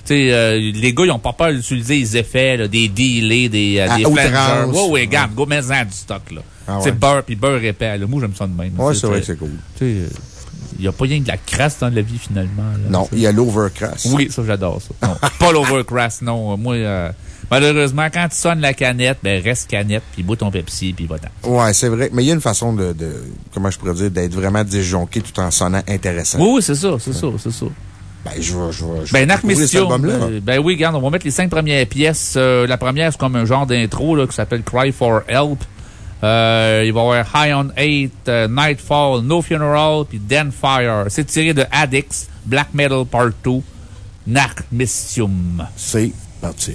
A: C'est
B: euh, les gars, ils ont pas peur d'utiliser les effets, là, des delays, des, euh, des flangers. Ouais, ouais, regarde, go, mets-en du stock, là.
A: Ah
B: c'est
A: ouais.
B: beurre, puis beurre épais, là. Moi, j'aime ça de même.
A: Ouais, c'est vrai que c'est cool.
B: Tu sais, il n'y a pas rien que de la crasse dans la vie, finalement. là.
A: Non, il y a l'Overcrass.
B: Oui, ça, j'adore ça. Non, pas l'overcrass, non. Moi, euh, malheureusement, quand tu sonnes la canette, ben, reste canette, puis bois ton Pepsi, puis va-t'en.
A: Ouais, c'est vrai. Mais il y a une façon de, de comment je pourrais dire, d'être vraiment disjonqué tout en sonnant intéressant.
B: Oui, oui, c'est ça, c'est ça, c'est ça.
A: Ben, je vais, je vais, je
B: Ben, Narc
A: album-là.
B: euh, ben oui, regarde, on va mettre les cinq premières pièces. Euh, la première, c'est comme un genre d'intro, là, qui s'appelle Cry for Help. Euh, il va y avoir High on 8, euh, Nightfall, No Funeral, puis Den Fire. C'est tiré de Addicts, Black Metal Part 2, Narc.
A: C'est parti.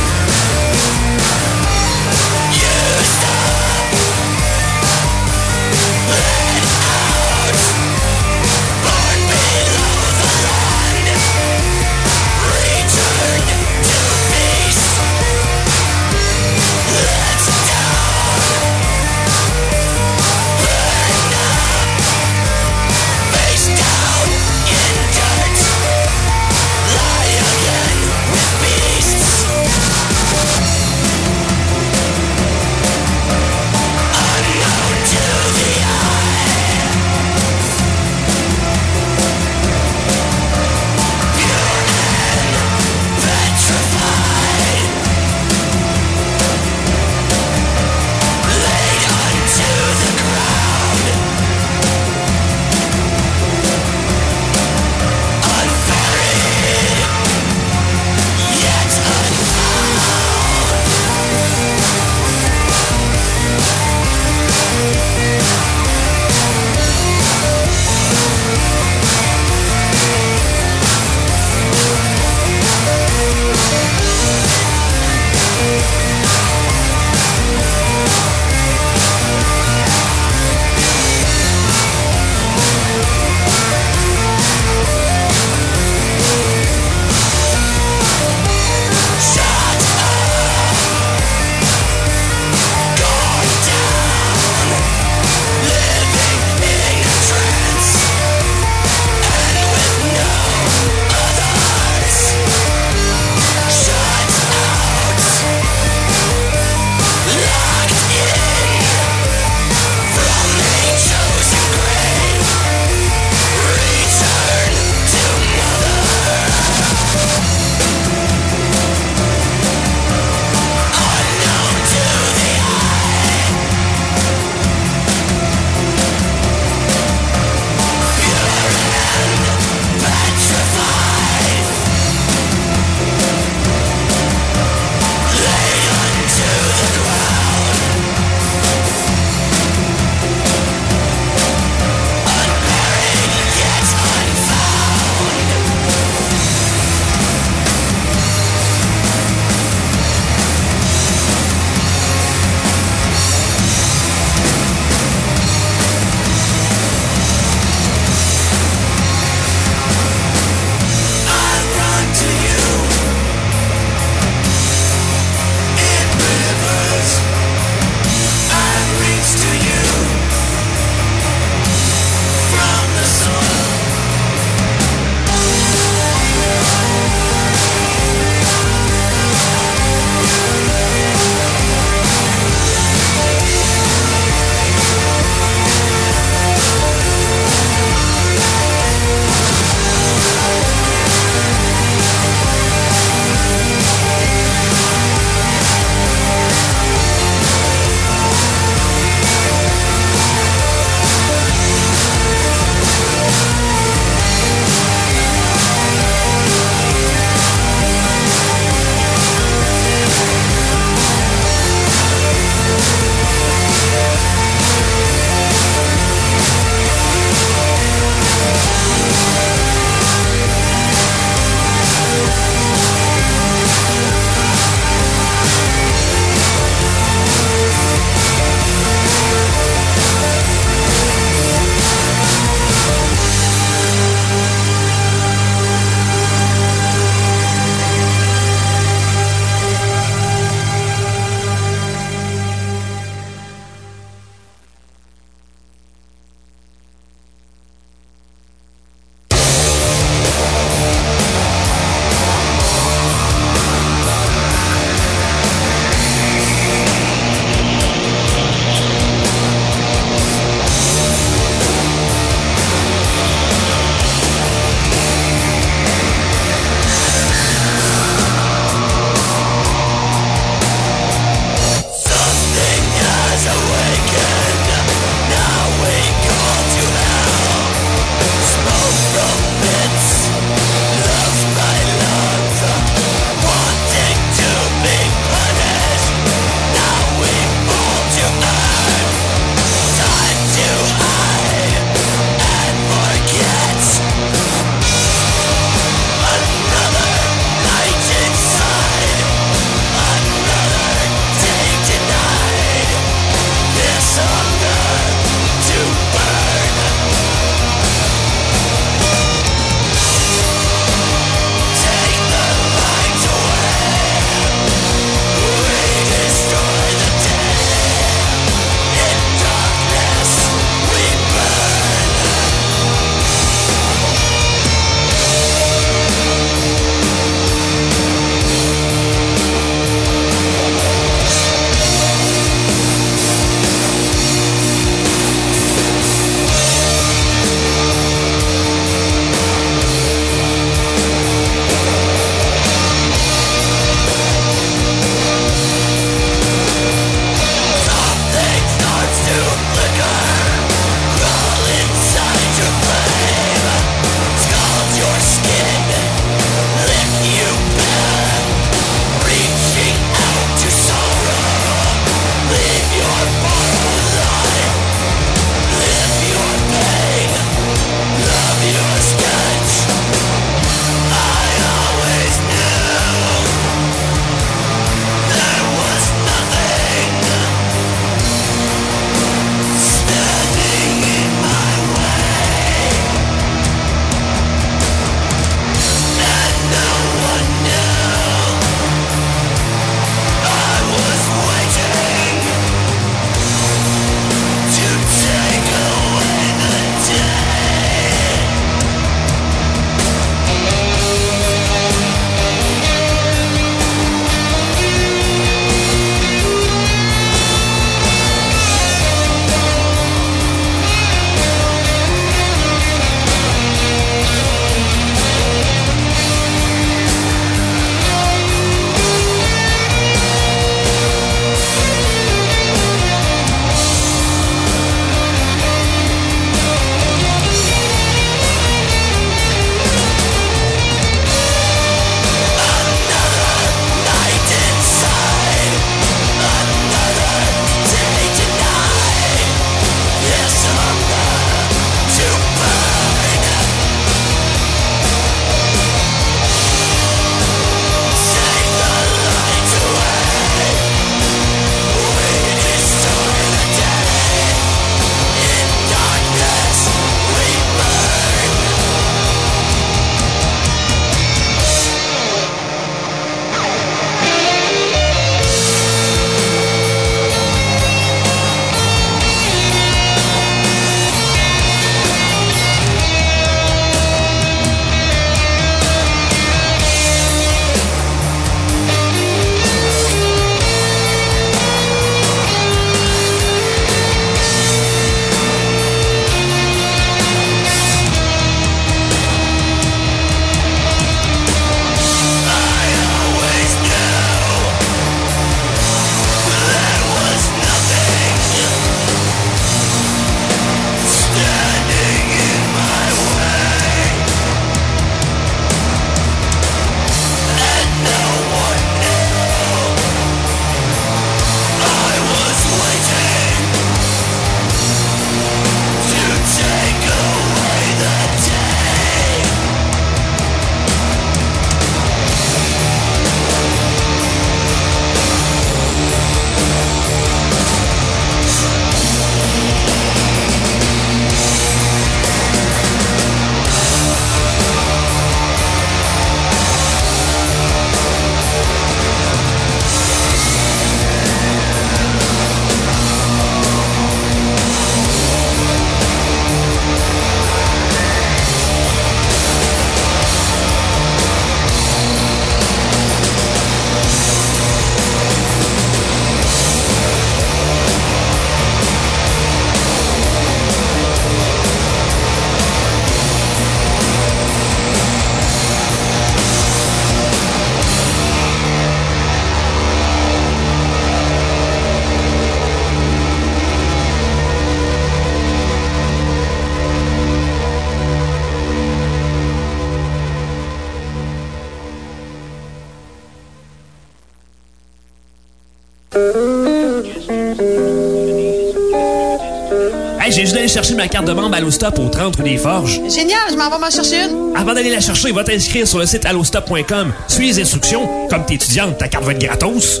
H: Chercher ma carte de membre Allostop au 30 rue des Forges.
I: Génial, je m'en vais m'en chercher une.
H: Avant d'aller la chercher, va t'inscrire sur le site allostop.com. Suis les instructions. Comme t'es étudiante, ta carte va être gratos.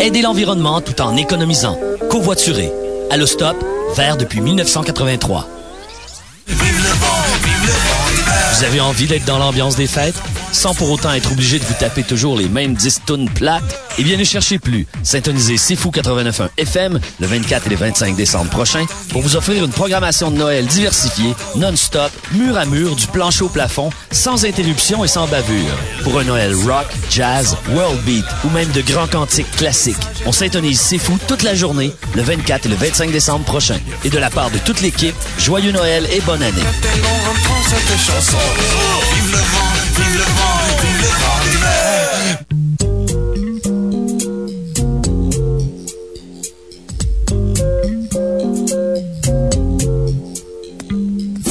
C: Aider l'environnement tout en économisant. Covoiturer. Allostop, vert depuis 1983. Vous avez envie d'être dans l'ambiance des fêtes? Sans pour autant être obligé de vous taper toujours les mêmes 10 tonnes plates? Eh bien, ne cherchez plus. Syntonisez C'est Fou 89.1 FM le 24 et le 25 décembre prochain pour vous offrir une programmation de Noël diversifiée, non-stop, mur à mur, du plancher au plafond, sans interruption et sans bavure. Pour un Noël rock, jazz, world beat ou même de grands cantiques classiques, on syntonise C'est toute la journée le 24 et le 25 décembre prochain. Et de la part de toute l'équipe, joyeux Noël et bonne année.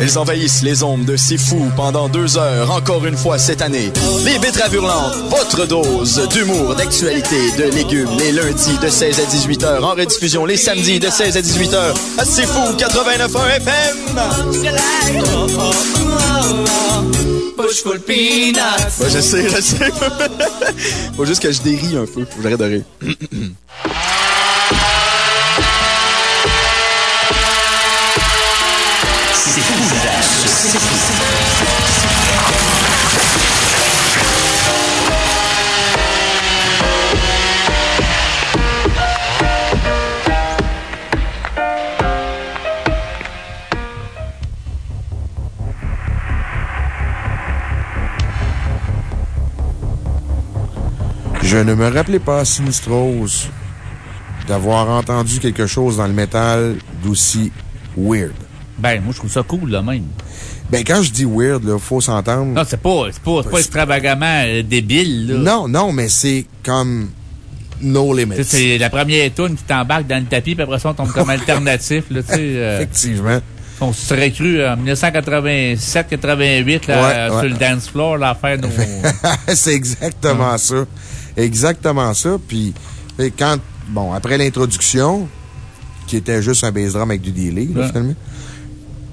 G: Ils envahissent les ombres de Fou pendant deux heures, encore une fois cette année. Les Betteraves Hurlantes, votre dose d'humour, d'actualité, de légumes, les lundis de 16 à 18 heures, en rediffusion les samedis de 16 à 18 heures, à Fou 89.1 FM.
K: Bushful peanuts.
G: Ouais, je sais, je sais. Faut juste que je dérie un peu. Faut que j'arrête de rire.
A: Je ne me rappelais pas, Sinistros, d'avoir entendu quelque chose dans le métal d'aussi weird.
B: Ben, moi, je trouve ça cool, là, même.
A: Ben, quand je dis weird, là, faut s'entendre.
B: Non, c'est pas, c'est pas, pas extravagamment euh, débile, là.
A: Non, non, mais c'est comme No Limits.
B: C'est la première tune qui t'embarque dans le tapis, puis après ça, on tombe comme alternatif, là, tu sais. euh,
A: Effectivement.
B: on se serait cru en 1987-88, là,
A: Ouais,
B: euh,
A: ouais.
B: sur le dance floor, là, à faire nos.
A: c'est exactement ça. Exactement ça. Puis, et quand, bon, après l'introduction, qui était juste un bass drum avec du delay, là,
B: Ouais.
A: finalement.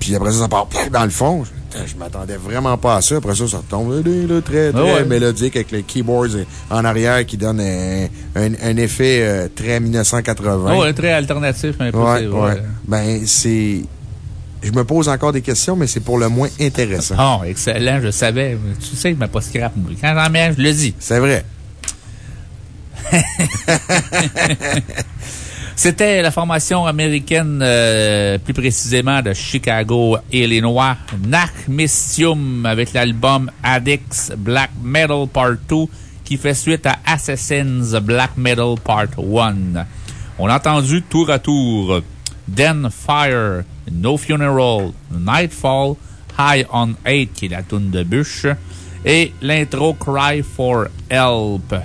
A: Puis après ça, ça part dans le fond. Je, m'attendais vraiment pas à ça. Après ça, ça là, très, très
B: Ah ouais.
A: mélodique avec le keyboard en arrière qui donne un, un- un effet euh, très 1980.
B: Oh, ouais, très alternatif, un peu.
A: Ouais,
B: c'est-
A: ouais. Ben, c'est. Je me pose encore des questions, mais c'est pour le moins intéressant.
B: Oh, excellent, je savais. Tu sais, je mets pas scrap. Quand j'en mets, je le dis.
A: C'est vrai.
B: C'était la formation américaine, euh, plus précisément de Chicago, Illinois, Nachmistium, avec l'album Addicts Black Metal Part 2, qui fait suite à Assassins Black Metal Part 1. On a entendu tour à tour Den Fire, No Funeral, Nightfall, High on 8, qui est la toune de bûche, et l'intro Cry for Help.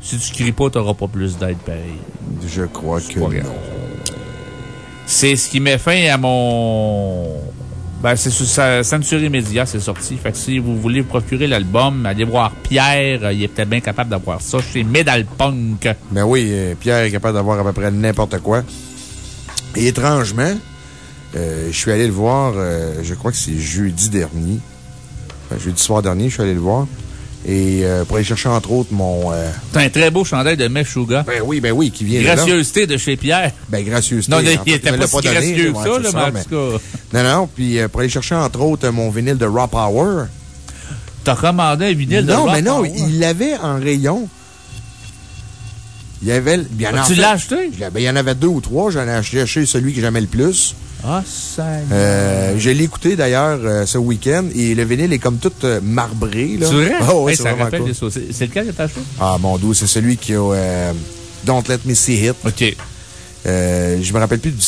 B: Si tu cries pas, t'auras pas plus d'aide pareil.
A: Je crois que
B: non. C'est ce qui met fin à mon... Ben, c'est sur sa ceinture immédiate, c'est sorti. Fait que si vous voulez vous procurer l'album, allez voir Pierre. Il est peut-être bien capable d'avoir ça chez Medal Punk.
A: Ben oui, euh, Pierre est capable d'avoir à peu près n'importe quoi. Et étrangement, euh, je suis allé le voir, euh, je crois que c'est jeudi dernier. Enfin, jeudi soir dernier, je suis allé le voir. Et euh, pour aller chercher, entre autres, mon... euh,
B: C'est un très beau chandail de Meshuga.
A: Ben oui, ben oui, qui vient de là.
B: Gracieuseté de chez Pierre.
A: Ben, gracieuseté.
B: Non, il
A: fait,
B: était
A: me
B: pas si gracieux que ça, là, mais en tout cas.
A: Non, non, puis euh, pour aller chercher, entre autres, mon vinyle de Raw Power.
B: T'as commandé un vinyle de
A: Non,
B: Rock
A: mais non,
B: Power?
A: il l'avait en rayon. Il y avait. bien,
B: Ah,
A: en
B: tu l'as acheté?
A: ben, il y en avait deux ou trois. J'en ai acheté celui que j'aimais le plus.
B: Ah, ça.
A: Euh, je l'ai écouté d'ailleurs euh, ce week-end et le vinyle est comme tout euh, marbré. Là.
B: C'est vrai?
A: Ah ouais,
B: Hey,
A: c'est
B: ça
A: vraiment
B: rappelle
A: cool.
B: des sauces. C'est lequel que t'as acheté?
A: Ah, mon doux, c'est celui qui a Don't Let Me See It.
B: OK.
A: Je me rappelle plus du, du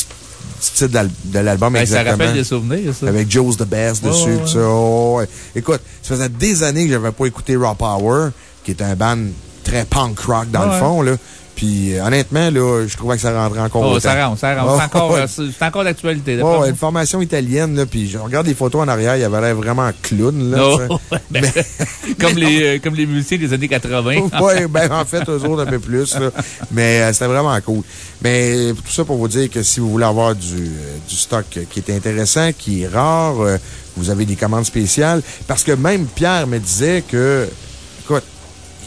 A: titre de l'album
B: Hey, ça
A: exactement.
B: rappelle des souvenirs, ça.
A: Avec Joe's the Best dessus.
B: ouais,
A: ça. Oh, ouais. Écoute, ça faisait des années que j'avais pas écouté Raw Power, qui est un band très punk rock dans
B: Ouais.
A: le fond, là. Puis, honnêtement, là, je trouvais que ça rentrait encore
B: Oh, ça rentre, ça rentre.
A: Oh,
B: C'est encore,
A: ouais.
B: euh, c'est encore d'actualité. Moi.
A: une formation italienne, là, puis je regarde les photos en arrière, il avait l'air vraiment clown, là.
B: Ouais, ben, comme, les, euh, comme les musiciens des années 80.
A: oui, ben, en fait, eux autres, un peu plus, là. Mais euh, c'était vraiment cool. Mais tout ça pour vous dire que si vous voulez avoir du, euh, du stock qui est intéressant, qui est rare, vous avez des commandes spéciales. Parce que même Pierre me disait que, écoute,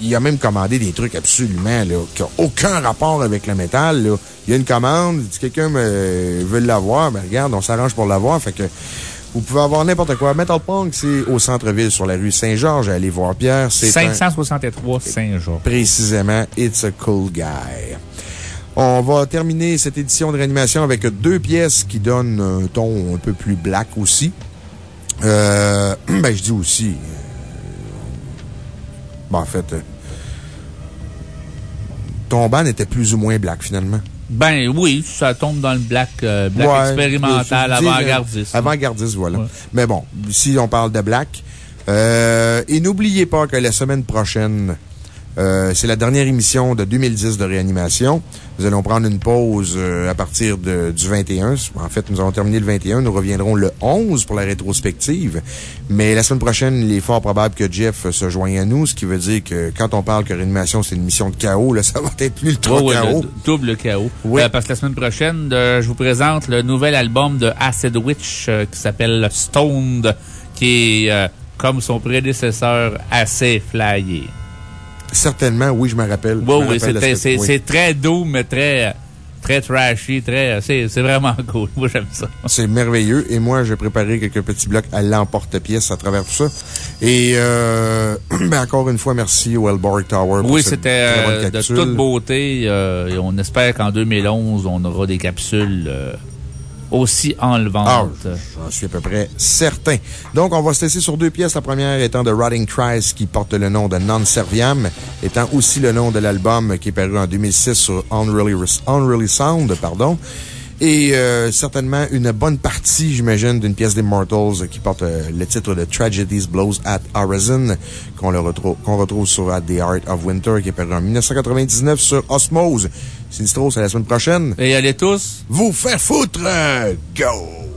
A: il a même commandé des trucs absolument, là, qui n'ont aucun rapport avec le métal, là. Il y a une commande, si quelqu'un veut l'avoir, ben regarde, on s'arrange pour l'avoir. Fait que, vous pouvez avoir n'importe quoi. Metal Punk, c'est au centre-ville, sur la rue Saint-Georges. Allez voir Pierre. C'est un-
B: 563 Saint-Jean.
A: Précisément, It's a Cool Guy. On va terminer cette édition de réanimation avec deux pièces qui donnent un ton un peu plus black aussi. Euh, ben, je dis aussi. Ben, en fait, euh, ton band était plus ou moins black finalement.
B: Ben oui, ça tombe dans le black, euh, black
A: Ouais,
B: expérimental, avant-gardiste.
A: euh, Avant-gardiste, voilà. Mais bon, si on parle de Black. euh, et n'oubliez pas que la semaine prochaine, euh, c'est la dernière émission de 2010 de réanimation. Nous allons prendre une pause euh, à partir de, du 21. En fait, nous avons terminé le 21. Nous reviendrons le 11 pour la rétrospective. Mais la semaine prochaine, il est fort probable que Jeff se joigne à nous, ce qui veut dire que quand on parle que réanimation, c'est une mission de chaos, là, ça va être plus le
B: Ouais,
A: 3
B: ouais,
A: chaos.
B: le double chaos.
A: Oui.
B: Euh, parce que la semaine prochaine, euh, je vous présente le nouvel album de Acid Witch euh, qui s'appelle Stoned, qui est, euh, comme son prédécesseur, assez flyé.
A: Certainement, oui, je me rappelle. Je
B: Oui,
A: rappelle
B: c'est
A: oui.
B: très doux, mais très, très trashy, très, c'est vraiment cool. Moi, j'aime ça.
A: C'est merveilleux. Et moi, j'ai préparé quelques petits blocs à l'emporte-pièce à travers tout ça. Et, euh, ben, encore une fois, merci au Elborg Tower
B: Oui, c'était euh, de toute beauté. euh, et on espère qu'en 2011, on aura des capsules aussi
A: Ah,
B: enlevantes.
A: j'en suis à peu près certain. Donc, on va se laisser sur deux pièces. La première étant de Rotting Christ, qui porte le nom de Non Serviam, étant aussi le nom de l'album qui est paru en 2006 sur Unreally Sound, pardon. Et euh, certainement une bonne partie, j'imagine, d'une pièce d'Immortals qui porte euh, le titre de Tragedies Blows at Horizon, qu'on le retrouve, qu'on retrouve sur At the Art of Winter, qui est paru en 1999 sur Osmose. Sinistros, à la semaine prochaine.
B: Et allez tous
A: vous faire foutre! Go!